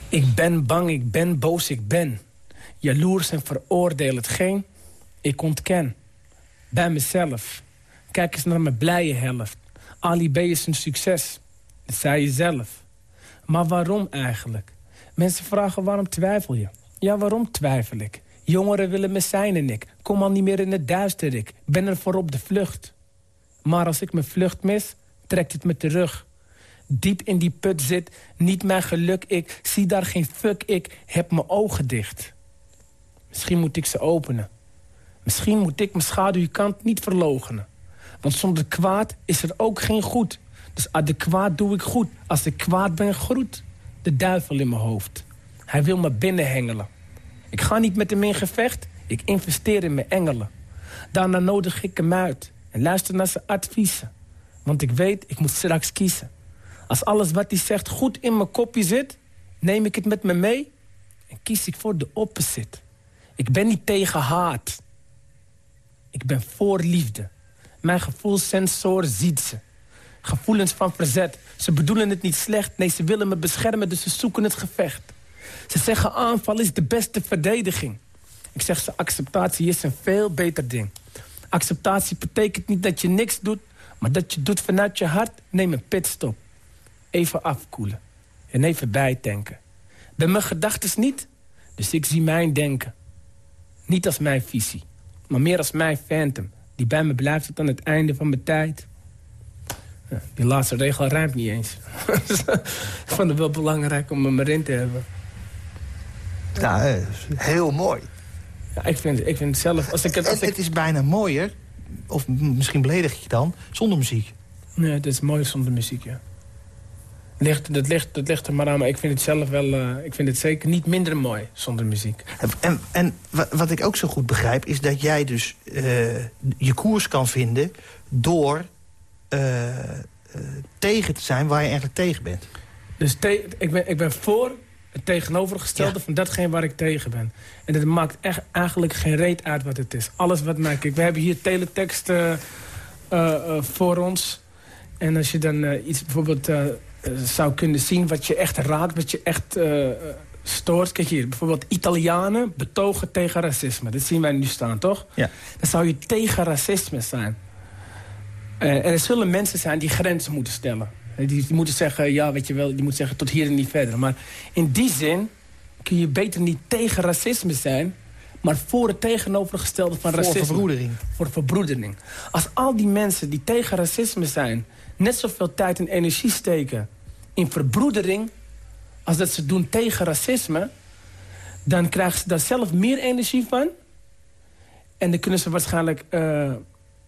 Ik ben bang, ik ben boos, ik ben. Jaloers en veroordeel hetgeen ik ontken. Bij mezelf. Kijk eens naar mijn blije helft. Ali is een succes. Dat zei je zelf. Maar waarom eigenlijk? Mensen vragen waarom twijfel je? Ja, waarom twijfel ik? Jongeren willen me zijn en ik. Kom al niet meer in het duister, ik. Ben er voor op de vlucht. Maar als ik mijn vlucht mis, trekt het me terug. Diep in die put zit, niet mijn geluk, ik. Zie daar geen fuck, ik. Heb mijn ogen dicht. Misschien moet ik ze openen. Misschien moet ik mijn schaduwkant niet verlogenen. Want zonder kwaad is er ook geen goed. Dus adequaat doe ik goed. Als ik kwaad ben, groet de duivel in mijn hoofd. Hij wil me binnenhengelen. Ik ga niet met hem in gevecht. Ik investeer in mijn engelen. Daarna nodig ik hem uit. En luister naar zijn adviezen. Want ik weet, ik moet straks kiezen. Als alles wat hij zegt goed in mijn kopje zit... neem ik het met me mee en kies ik voor de opposite. Ik ben niet tegen haat. Ik ben voor liefde. Mijn gevoelssensor ziet ze. Gevoelens van verzet. Ze bedoelen het niet slecht. Nee, ze willen me beschermen, dus ze zoeken het gevecht. Ze zeggen aanval is de beste verdediging. Ik zeg ze acceptatie is een veel beter ding. Acceptatie betekent niet dat je niks doet... maar dat je doet vanuit je hart. Neem een pitstop. Even afkoelen. En even bijtanken. Ben mijn gedachten niet, dus ik zie mijn denken. Niet als mijn visie, maar meer als mijn phantom... die bij me blijft tot aan het einde van mijn tijd. die laatste regel ruimt niet eens. ik vond het wel belangrijk om hem erin te hebben. Ja, eh, heel mooi. Ja, ik vind, ik vind het zelf... Als ik het, als en het is bijna mooier, of misschien beledig je dan, zonder muziek. Nee, het is mooier zonder muziek, ja. Ligt, dat, ligt, dat ligt er maar aan, maar ik vind het zelf wel... Uh, ik vind het zeker niet minder mooi zonder muziek. En, en wat ik ook zo goed begrijp, is dat jij dus uh, je koers kan vinden... door uh, tegen te zijn waar je eigenlijk tegen bent. Dus ik, ben, ik ben voor het tegenovergestelde van datgene waar ik tegen ben. En het maakt echt eigenlijk geen reet uit wat het is. Alles wat mij... Kijk, we hebben hier teletext uh, uh, voor ons. En als je dan iets bijvoorbeeld zou kunnen zien wat je echt raakt, wat je echt stoort. Kijk hier, bijvoorbeeld Italianen betogen tegen racisme. Dat zien wij nu staan, toch? Ja. Dan zou je tegen racisme zijn. En er zullen mensen zijn die grenzen moeten stellen. Die, die, moeten zeggen, ja, weet je wel, die moeten zeggen tot hier en niet verder. Maar in die zin kun je beter niet tegen racisme zijn maar voor het tegenovergestelde van voor racisme. Voor verbroedering. Voor verbroedering. Als al die mensen die tegen racisme zijn... net zoveel tijd en energie steken in verbroedering... als dat ze doen tegen racisme... dan krijgen ze daar zelf meer energie van. En dan kunnen ze waarschijnlijk... Uh,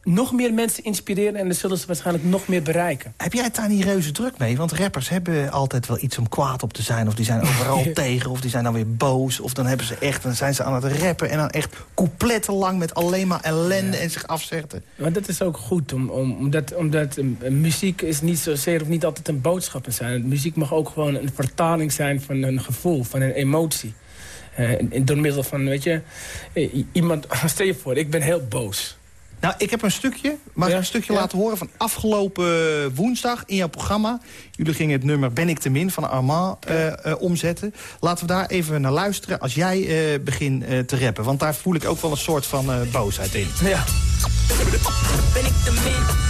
nog meer mensen inspireren en dan zullen ze waarschijnlijk nog meer bereiken. Heb jij het daar niet reuze druk mee? Want rappers hebben altijd wel iets om kwaad op te zijn... of die zijn overal tegen, of die zijn dan weer boos... of dan hebben ze echt, dan zijn ze aan het rappen... en dan echt coupletten lang met alleen maar ellende en zich afzetten. Maar dat is ook goed, om, om, omdat, omdat muziek is niet zozeer of niet altijd een boodschap zijn. Muziek mag ook gewoon een vertaling zijn van een gevoel, van een emotie. Uh, door middel van, weet je, iemand, stel je voor, ik ben heel boos... Nou, ik heb een stukje, mag ik een stukje laten horen van afgelopen woensdag in jouw programma. Jullie gingen het nummer Ben ik te min van Armand uh, uh, omzetten. Laten we daar even naar luisteren als jij uh, begint te rappen. Want daar voel ik ook wel een soort van boosheid in. Ja. Ben ik te min?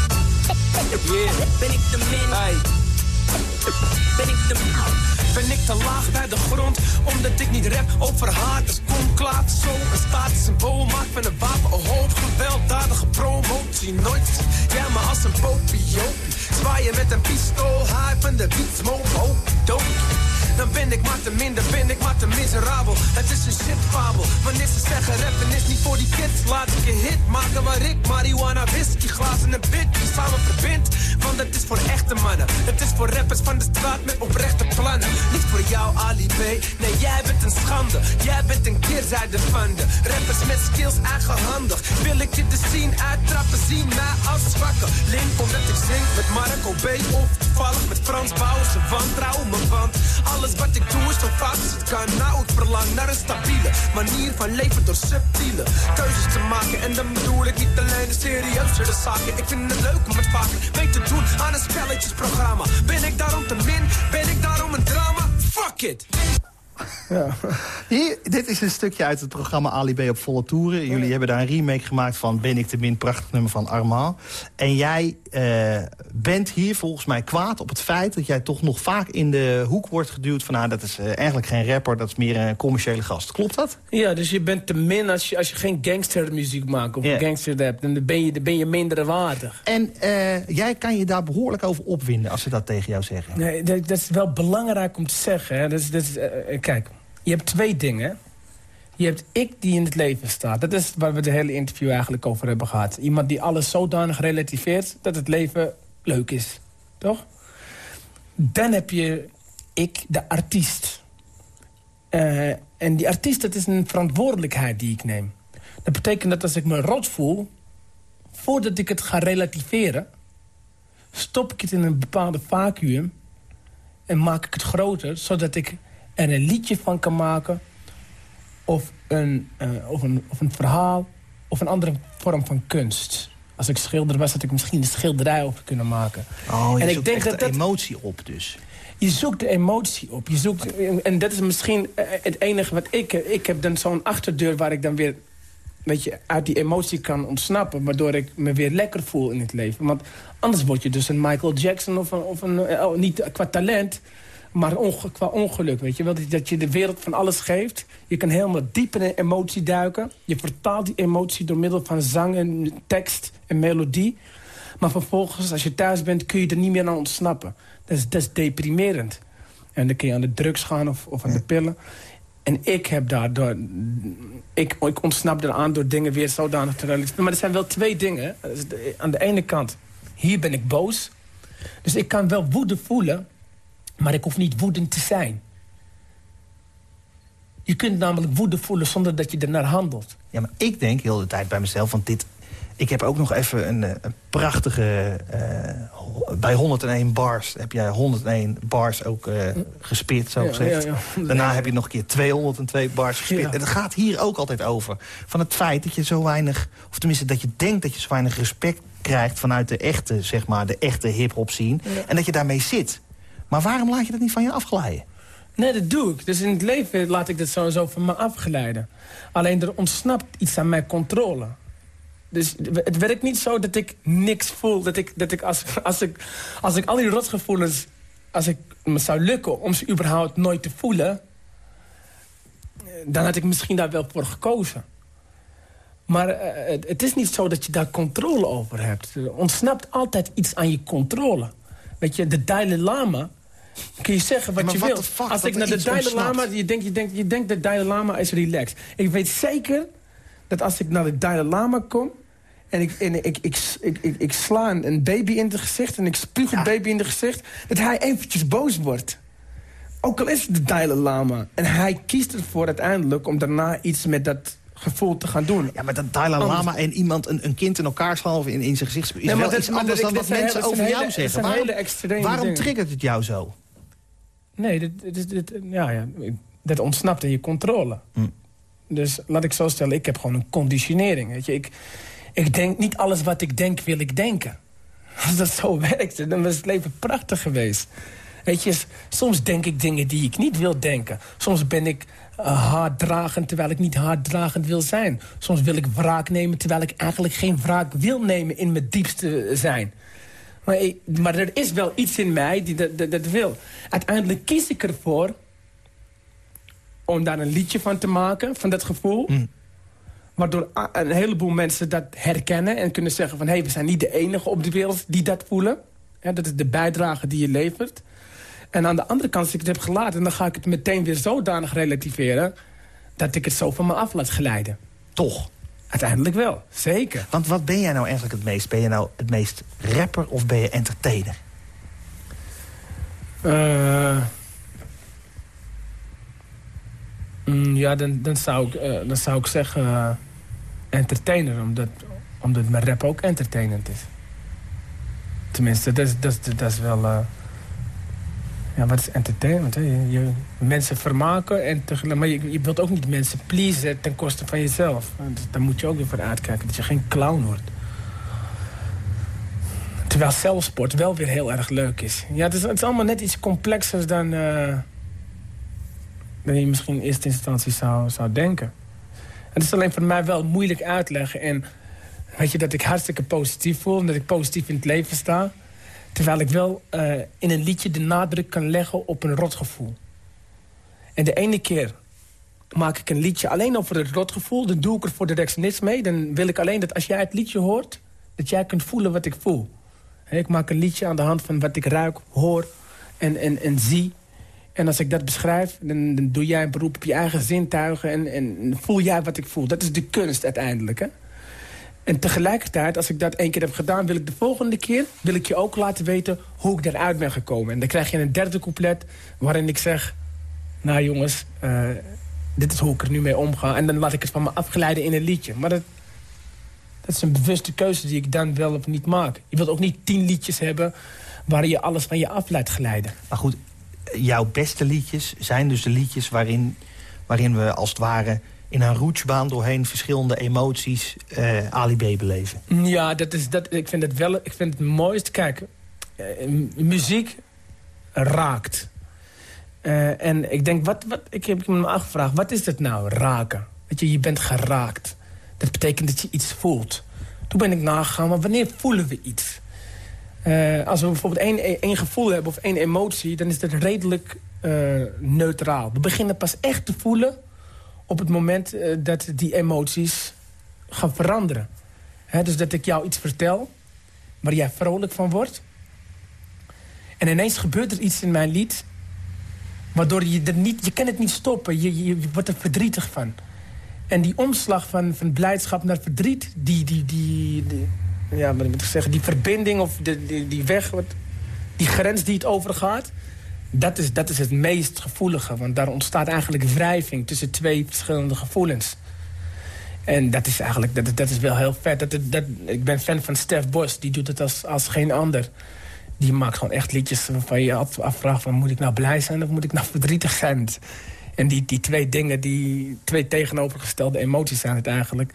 Yeah. Ben ik te min? Hey. Ben ik te min? Ben ik te laag bij de grond, omdat ik niet rap over haat. Dus kom klaar, zo een status symbool maakt van een wapen. Een hoop gewelddadige promotie. Nooit jij maar als een popiopie. Zwaaien met een pistool, haai van de wietsmopo. Dope. Dan ben ik maar te minder, ben ik maar te miserabel. Het is een shitfabel. Wanneer ze zeggen rappen is niet voor die kids. Laat ik een hit maken waar ik marihuana, whisky, glazen en bit die samen verbindt. Want het is voor echte mannen. Het is voor rappers van de straat met oprechte plannen. Niet voor jou, Ali B. Nee, jij bent een schande. Jij bent een keerzijde van de rappers met skills eigenhandig. Wil ik je de scene uittrappen, zien mij als zwakke. Link omdat ik zing met Marco B. Of toevallig met Frans Bouwers. Ze wantrouwen me, want alles wat ik doe is zo als het kan. Nou, verlang naar een stabiele manier van leven door subtiele keuzes te maken. En dan bedoel ik niet alleen de serieuze zaken. Ik vind het leuk om het vaker mee te doen aan een spelletjesprogramma. Ben ik daarom te min? Ben ik daarom een drama? Fuck it! Ja. Hier, dit is een stukje uit het programma Ali B op volle toeren. Jullie hebben daar een remake gemaakt van Ben ik te min, prachtig nummer van Armand. En jij uh, bent hier volgens mij kwaad op het feit... dat jij toch nog vaak in de hoek wordt geduwd van... nou, dat is uh, eigenlijk geen rapper, dat is meer een commerciële gast. Klopt dat? Ja, dus je bent te min als je, als je geen gangstermuziek maakt of yeah. gangsterrap. Dan ben je, dan ben je minder waardig. En uh, jij kan je daar behoorlijk over opwinden als ze dat tegen jou zeggen. Nee, dat, dat is wel belangrijk om te zeggen. Hè. Dat is, dat is, kijk, je hebt twee dingen. Je hebt ik die in het leven staat. Dat is waar we de hele interview eigenlijk over hebben gehad. Iemand die alles zodanig relativeert dat het leven leuk is. Toch? Dan heb je ik, de artiest. Uh, en die artiest, dat is een verantwoordelijkheid die ik neem. Dat betekent dat als ik me rot voel... voordat ik het ga relativeren... stop ik het in een bepaalde vacuüm... en maak ik het groter, zodat ik er een liedje van kan maken... of een, uh, of een, of een verhaal of een andere vorm van kunst. Als ik schilder was, had ik misschien een schilderij over kunnen maken. Oh, je en ik denk dat de emotie op dus. Je zoekt de emotie op. Je zoekt, en dat is misschien eh, het enige wat ik... Ik heb dan zo'n achterdeur waar ik dan weer weet je, uit die emotie kan ontsnappen... waardoor ik me weer lekker voel in het leven. Want anders word je dus een Michael Jackson of een... Of een oh, niet qua talent, maar onge qua ongeluk, weet je wel. Dat je de wereld van alles geeft. Je kan helemaal diep in een emotie duiken. Je vertaalt die emotie door middel van zang en tekst en melodie. Maar vervolgens, als je thuis bent, kun je er niet meer aan ontsnappen. Dat is, dat is deprimerend. En dan kun je aan de drugs gaan of, of aan de pillen. En ik heb daardoor... Ik, ik ontsnap eraan door dingen weer zodanig te realiseren. Maar er zijn wel twee dingen. Aan de ene kant, hier ben ik boos. Dus ik kan wel woede voelen... Maar ik hoef niet woedend te zijn. Je kunt namelijk woede voelen zonder dat je ernaar handelt. Ja, maar ik denk heel de tijd bij mezelf... want dit, ik heb ook nog even een, eh, een prachtige... Uh, bij 101 bars heb jij 101 bars ook uh, gespeerd, zo gezegd. Ja, ja, Daarna heb je nog een keer 202 bars gespeerd. En het gaat hier ook altijd over. Van het feit dat je zo weinig... of tenminste dat je denkt dat je zo weinig respect krijgt... vanuit de echte, zeg maar, de echte hip-hop scene. En dat je daarmee zit. Maar waarom laat je dat niet van je afglijden? Nee, dat doe ik. Dus in het leven laat ik dat sowieso van me afgeleiden. Alleen er ontsnapt iets aan mijn controle. Dus het werkt niet zo dat ik niks voel. Dat ik, dat ik, als, als, ik, als ik al die rotgevoelens... Als ik me zou lukken om ze überhaupt nooit te voelen... dan had ik misschien daar wel voor gekozen. Maar uh, het is niet zo dat je daar controle over hebt. Er ontsnapt altijd iets aan je controle. Weet je, de Dalai Lama... Kun je zeggen wat je wil. Als ik naar de Dalai Lama... Je denkt, je, denkt, je denkt dat Dalai Lama is relaxed. Ik weet zeker dat als ik naar de Dalai Lama kom... en ik, en ik, ik, ik, sla een baby in het gezicht... en ik spuug een baby in het gezicht... dat hij eventjes boos wordt. Ook al is het de Dalai Lama. En hij kiest ervoor uiteindelijk om daarna iets met dat gevoel te gaan doen. Ja, maar dat Dalai Lama en iemand een, een kind in elkaar slaan in, in zijn gezicht... is nee, wel iets anders dan wat mensen over jou zeggen. Waarom, waarom triggert het jou zo? Nee, dit, dit, dit, ja, ja, dat ontsnapt in je controle. Hm. Dus laat ik zo stellen, ik heb gewoon een conditionering. Weet je? Ik, ik denk niet alles wat ik denk, wil ik denken. Als dat zo werkt, dan was het leven prachtig geweest. Weet je, soms denk ik dingen die ik niet wil denken. Soms ben ik uh, haatdragend terwijl ik niet haatdragend wil zijn. Soms wil ik wraak nemen terwijl ik eigenlijk geen wraak wil nemen in mijn diepste zijn. Maar, maar er is wel iets in mij die dat, dat, wil. Uiteindelijk kies ik ervoor om daar een liedje van te maken, van dat gevoel. Mm. Waardoor een heleboel mensen dat herkennen en kunnen zeggen van... hé, hey, we zijn niet de enige op de wereld die dat voelen. dat is de bijdrage die je levert. En aan de andere kant, als ik het heb gelaten... dan ga ik het meteen weer zodanig relativeren... dat ik het zo van me af laat glijden. Toch? Uiteindelijk wel, zeker. Want wat ben jij nou eigenlijk het meest? Ben je nou het meest rapper of ben je entertainer? Uh, ja, dan, dan, zou ik, uh, dan zou ik zeggen uh, entertainer. Omdat, omdat mijn rap ook entertainend is. Tenminste, dat is, dat is, dat is wel... Ja, wat is entertainment? Hè? Je, mensen vermaken, en tegelijk, maar je, je, wilt ook niet mensen pleasen ten koste van jezelf. Daar moet je ook weer voor uitkijken, dat je geen clown wordt. Terwijl zelfsport wel weer heel erg leuk is. Ja, het is, het is allemaal net iets complexer dan, uh, dan je misschien in eerste instantie zou, zou denken. Het is alleen voor mij wel moeilijk uitleggen. En weet je, dat ik hartstikke positief voel dat ik positief in het leven sta. Terwijl ik wel uh, in een liedje de nadruk kan leggen op een rotgevoel. En de ene keer maak ik een liedje alleen over het rotgevoel. Dan doe ik er voor de rest mee. Dan wil ik alleen dat als jij het liedje hoort... dat jij kunt voelen wat ik voel. ik maak een liedje aan de hand van wat ik ruik, hoor en, en, en zie. En als ik dat beschrijf, dan, dan doe jij een beroep op je eigen zintuigen... En, en voel jij wat ik voel. Dat is de kunst uiteindelijk, hè? En tegelijkertijd, als ik dat één keer heb gedaan... wil ik de volgende keer wil ik je ook laten weten hoe ik eruit ben gekomen. En dan krijg je een derde couplet waarin ik zeg... nou jongens, uh, dit is hoe ik er nu mee omga. En dan laat ik het van me afgeleiden in een liedje. Maar dat, dat is een bewuste keuze die ik dan wel of niet maak. Je wilt ook niet tien liedjes hebben waar je alles van je af laat glijden. Maar goed, jouw beste liedjes zijn dus de liedjes waarin, waarin we als het ware in een roetsbaan doorheen verschillende emoties uh, Ali B beleven. Ja, dat is, dat, ik vind het wel ik vind het mooist. Kijk, uh, muziek raakt. Uh, en ik denk, wat, wat, ik heb me afgevraagd, wat is dat nou, raken? Weet je, je bent geraakt. Dat betekent dat je iets voelt. Toen ben ik nagegaan, maar wanneer voelen we iets? als we bijvoorbeeld één, één gevoel hebben of één emotie... dan is dat redelijk neutraal. We beginnen pas echt te voelen op het moment uh, dat die emoties gaan veranderen. dus dat ik jou iets vertel waar jij vrolijk van wordt. En ineens gebeurt er iets in mijn lied... waardoor je er niet... Je kan het niet stoppen, je, je, wordt er verdrietig van. En die omslag van, van blijdschap naar verdriet... die, die, die, ja, wat moet ik zeggen, die verbinding of de, die, die weg... die grens die het overgaat dat is, dat is het meest gevoelige. Want daar ontstaat eigenlijk wrijving tussen twee verschillende gevoelens. En dat is eigenlijk dat, dat is wel heel vet. Dat, ik ben fan van Stef Bos. Die doet het als, als geen ander. Die maakt gewoon echt liedjes waarvan je afvraagt... Van, moet ik nou blij zijn of moet ik nou verdrietig zijn? En die, die twee dingen, die twee tegenovergestelde emoties zijn het eigenlijk...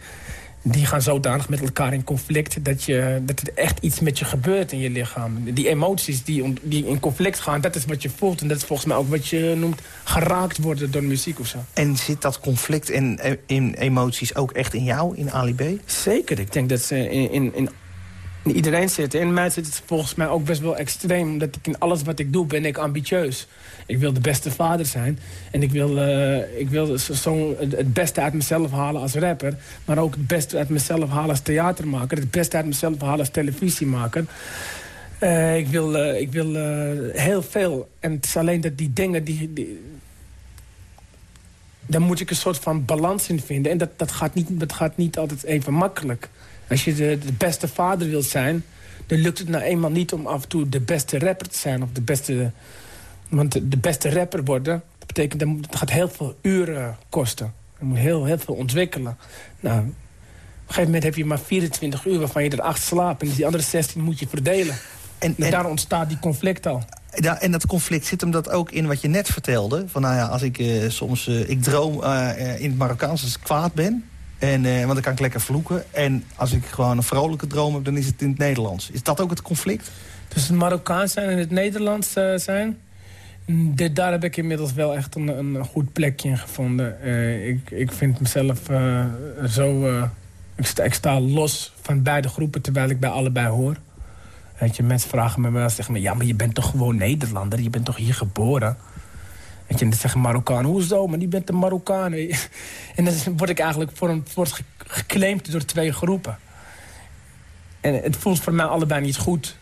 die gaan zodanig met elkaar in conflict... Dat, je, dat er echt iets met je gebeurt in je lichaam. Die emoties die, die in conflict gaan, dat is wat je voelt. En dat is volgens mij ook wat je noemt geraakt worden door muziek of zo. En zit dat conflict in, in emoties ook echt in jou, in Ali B? Zeker. Ik denk dat ze in, in, in iedereen zit. In mij zit het volgens mij ook best wel extreem. Omdat ik in alles wat ik doe ben ik ambitieus. Ik wil de beste vader zijn. En ik wil, uh, ik wil zo het beste uit mezelf halen als rapper. Maar ook het beste uit mezelf halen als theatermaker. Het beste uit mezelf halen als televisiemaker. Uh, ik wil, uh, ik wil heel veel. En het is alleen dat die dingen... Die, die, daar moet ik een soort van balans in vinden. En dat, dat, gaat, niet, dat gaat niet altijd even makkelijk. Als je de, de beste vader wilt zijn... dan lukt het nou eenmaal niet om af en toe de beste rapper te zijn. Of de beste... Want de beste rapper worden... dat betekent dat het gaat heel veel uren kosten. Je moet heel, heel veel ontwikkelen. Nou, op een gegeven moment heb je maar 24 uur... waarvan je er acht slaapt. En die andere 16 moet je verdelen. En, en, daar ontstaat die conflict al. Ja, en dat conflict zit hem dat ook in wat je net vertelde. Van nou ja, als ik uh, soms uh, ik droom uh, in het Marokkaans als ik kwaad ben. En, uh, want dan kan ik lekker vloeken. En als ik gewoon een vrolijke droom heb, dan is het in het Nederlands. Is dat ook het conflict? Tussen het Marokkaans zijn en het Nederlands uh, zijn? Daar heb ik inmiddels wel echt een, een goed plekje in gevonden. Uh, ik, ik vind mezelf zo... Ik sta, los van beide groepen, terwijl ik bij allebei hoor. Weet je, mensen vragen me wel zeggen me... ja, maar je bent toch gewoon Nederlander? Je bent toch hier geboren? Weet je, zeggen Marokkaan, hoezo? Maar die bent een Marokkaan. En dan word ik eigenlijk voor een, wordt geclaimd door twee groepen. En het voelt voor mij allebei niet goed.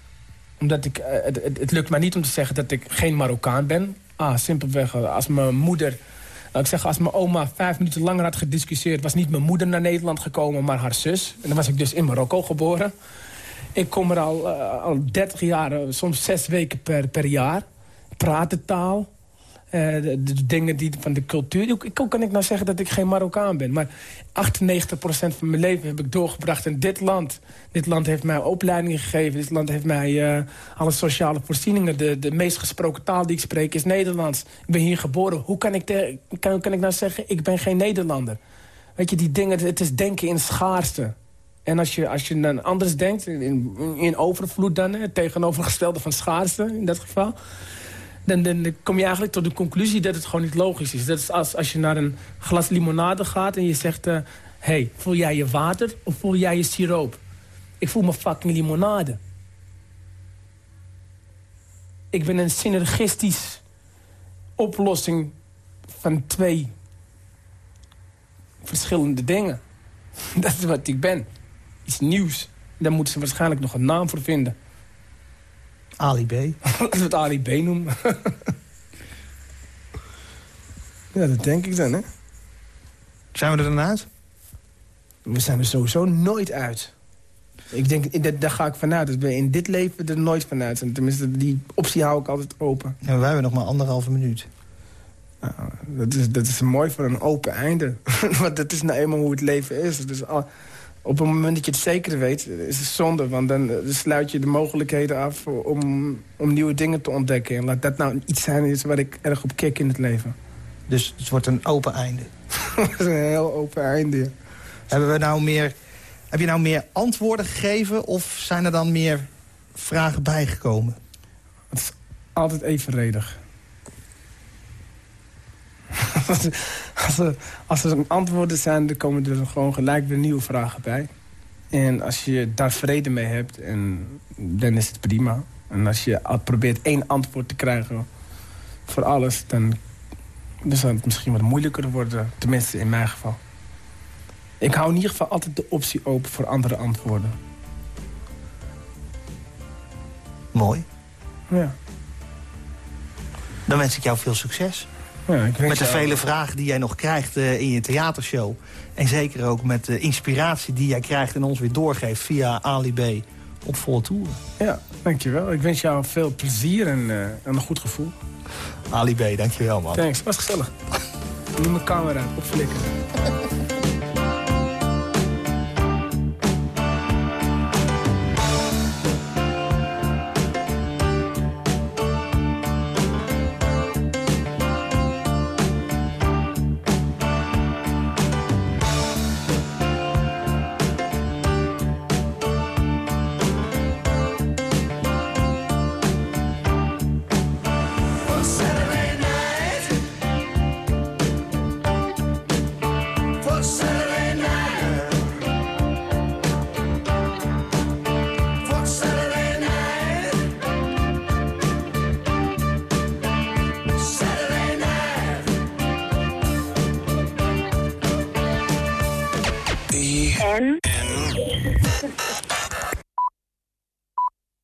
Omdat ik, eh, het, lukt mij niet om te zeggen dat ik geen Marokkaan ben. Ah, simpelweg, eh, als mijn moeder... Laat ik zeggen, als mijn oma vijf minuten langer had gediscussieerd... was niet mijn moeder naar Nederland gekomen, maar haar zus. En dan was ik dus in Marokko geboren. Ik kom er al, uh, al 30 jaar, soms zes weken per, per jaar. Praat de taal. Eh, de, dingen die, van de cultuur. Hoe kan ik nou zeggen dat ik geen Marokkaan ben? Maar 98% van mijn leven heb ik doorgebracht in dit land. Dit land heeft mij opleidingen gegeven. Dit land heeft mij uh, alle sociale voorzieningen. De, de meest gesproken taal die ik spreek is Nederlands. Ik ben hier geboren. Hoe kan ik, kan, kan ik nou zeggen, ik ben geen Nederlander? Weet je, die dingen, het is denken in schaarste. En als je, als je dan anders denkt, in, in overvloed dan... het tegenovergestelde van schaarste in dat geval dan, dan, kom je eigenlijk tot de conclusie dat het gewoon niet logisch is. Dat is als, als je naar een glas limonade gaat en je zegt... Uh, hey, voel jij je water of voel jij je siroop? Ik voel me fucking limonade. Ik ben een synergistisch oplossing van twee verschillende dingen. Dat is wat ik ben. Iets nieuws. Daar moeten ze waarschijnlijk nog een naam voor vinden. Ali B. Laten we het Ali B noemen. ja, dat denk ik dan, hè. Zijn we er dan uit? We zijn er sowieso nooit uit. Ik denk, daar ga ik vanuit. Dat we in dit leven er nooit vanuit zijn. Tenminste, die optie hou ik altijd open. Ja, wij hebben nog maar anderhalve minuut. Nou, dat, is, dat is mooi voor een open einde. Want dat is nou eenmaal hoe het leven is. Dus al, op het moment dat je het zeker weet, is het zonde. Want dan eh, sluit je de mogelijkheden af om, om nieuwe dingen te ontdekken. En laat dat nou iets zijn is waar ik erg op kik in het leven. Dus het wordt een open einde? het is een heel open einde, Hebben we nou meer, heb je nou meer antwoorden gegeven of zijn er dan meer vragen bijgekomen? Het is altijd evenredig. als, er, als er antwoorden zijn, dan komen er gewoon gelijk weer nieuwe vragen bij. En als je daar vrede mee hebt, en, dan is het prima. En als je probeert één antwoord te krijgen voor alles... dan, dan zal het misschien wat moeilijker worden. Tenminste, in mijn geval. Ik hou in ieder geval altijd de optie open voor andere antwoorden. Mooi. Ja. Dan wens ik jou veel succes. Ja, met de vele vragen die jij nog krijgt uh, in je theatershow. En zeker ook met de inspiratie die jij krijgt en ons weer doorgeeft via Ali B op volle toeren. Ja, dankjewel. Ik wens jou veel plezier en, uh, een goed gevoel. Ali B, dankjewel man. Thanks, was gezellig. Nu mijn camera opflikken.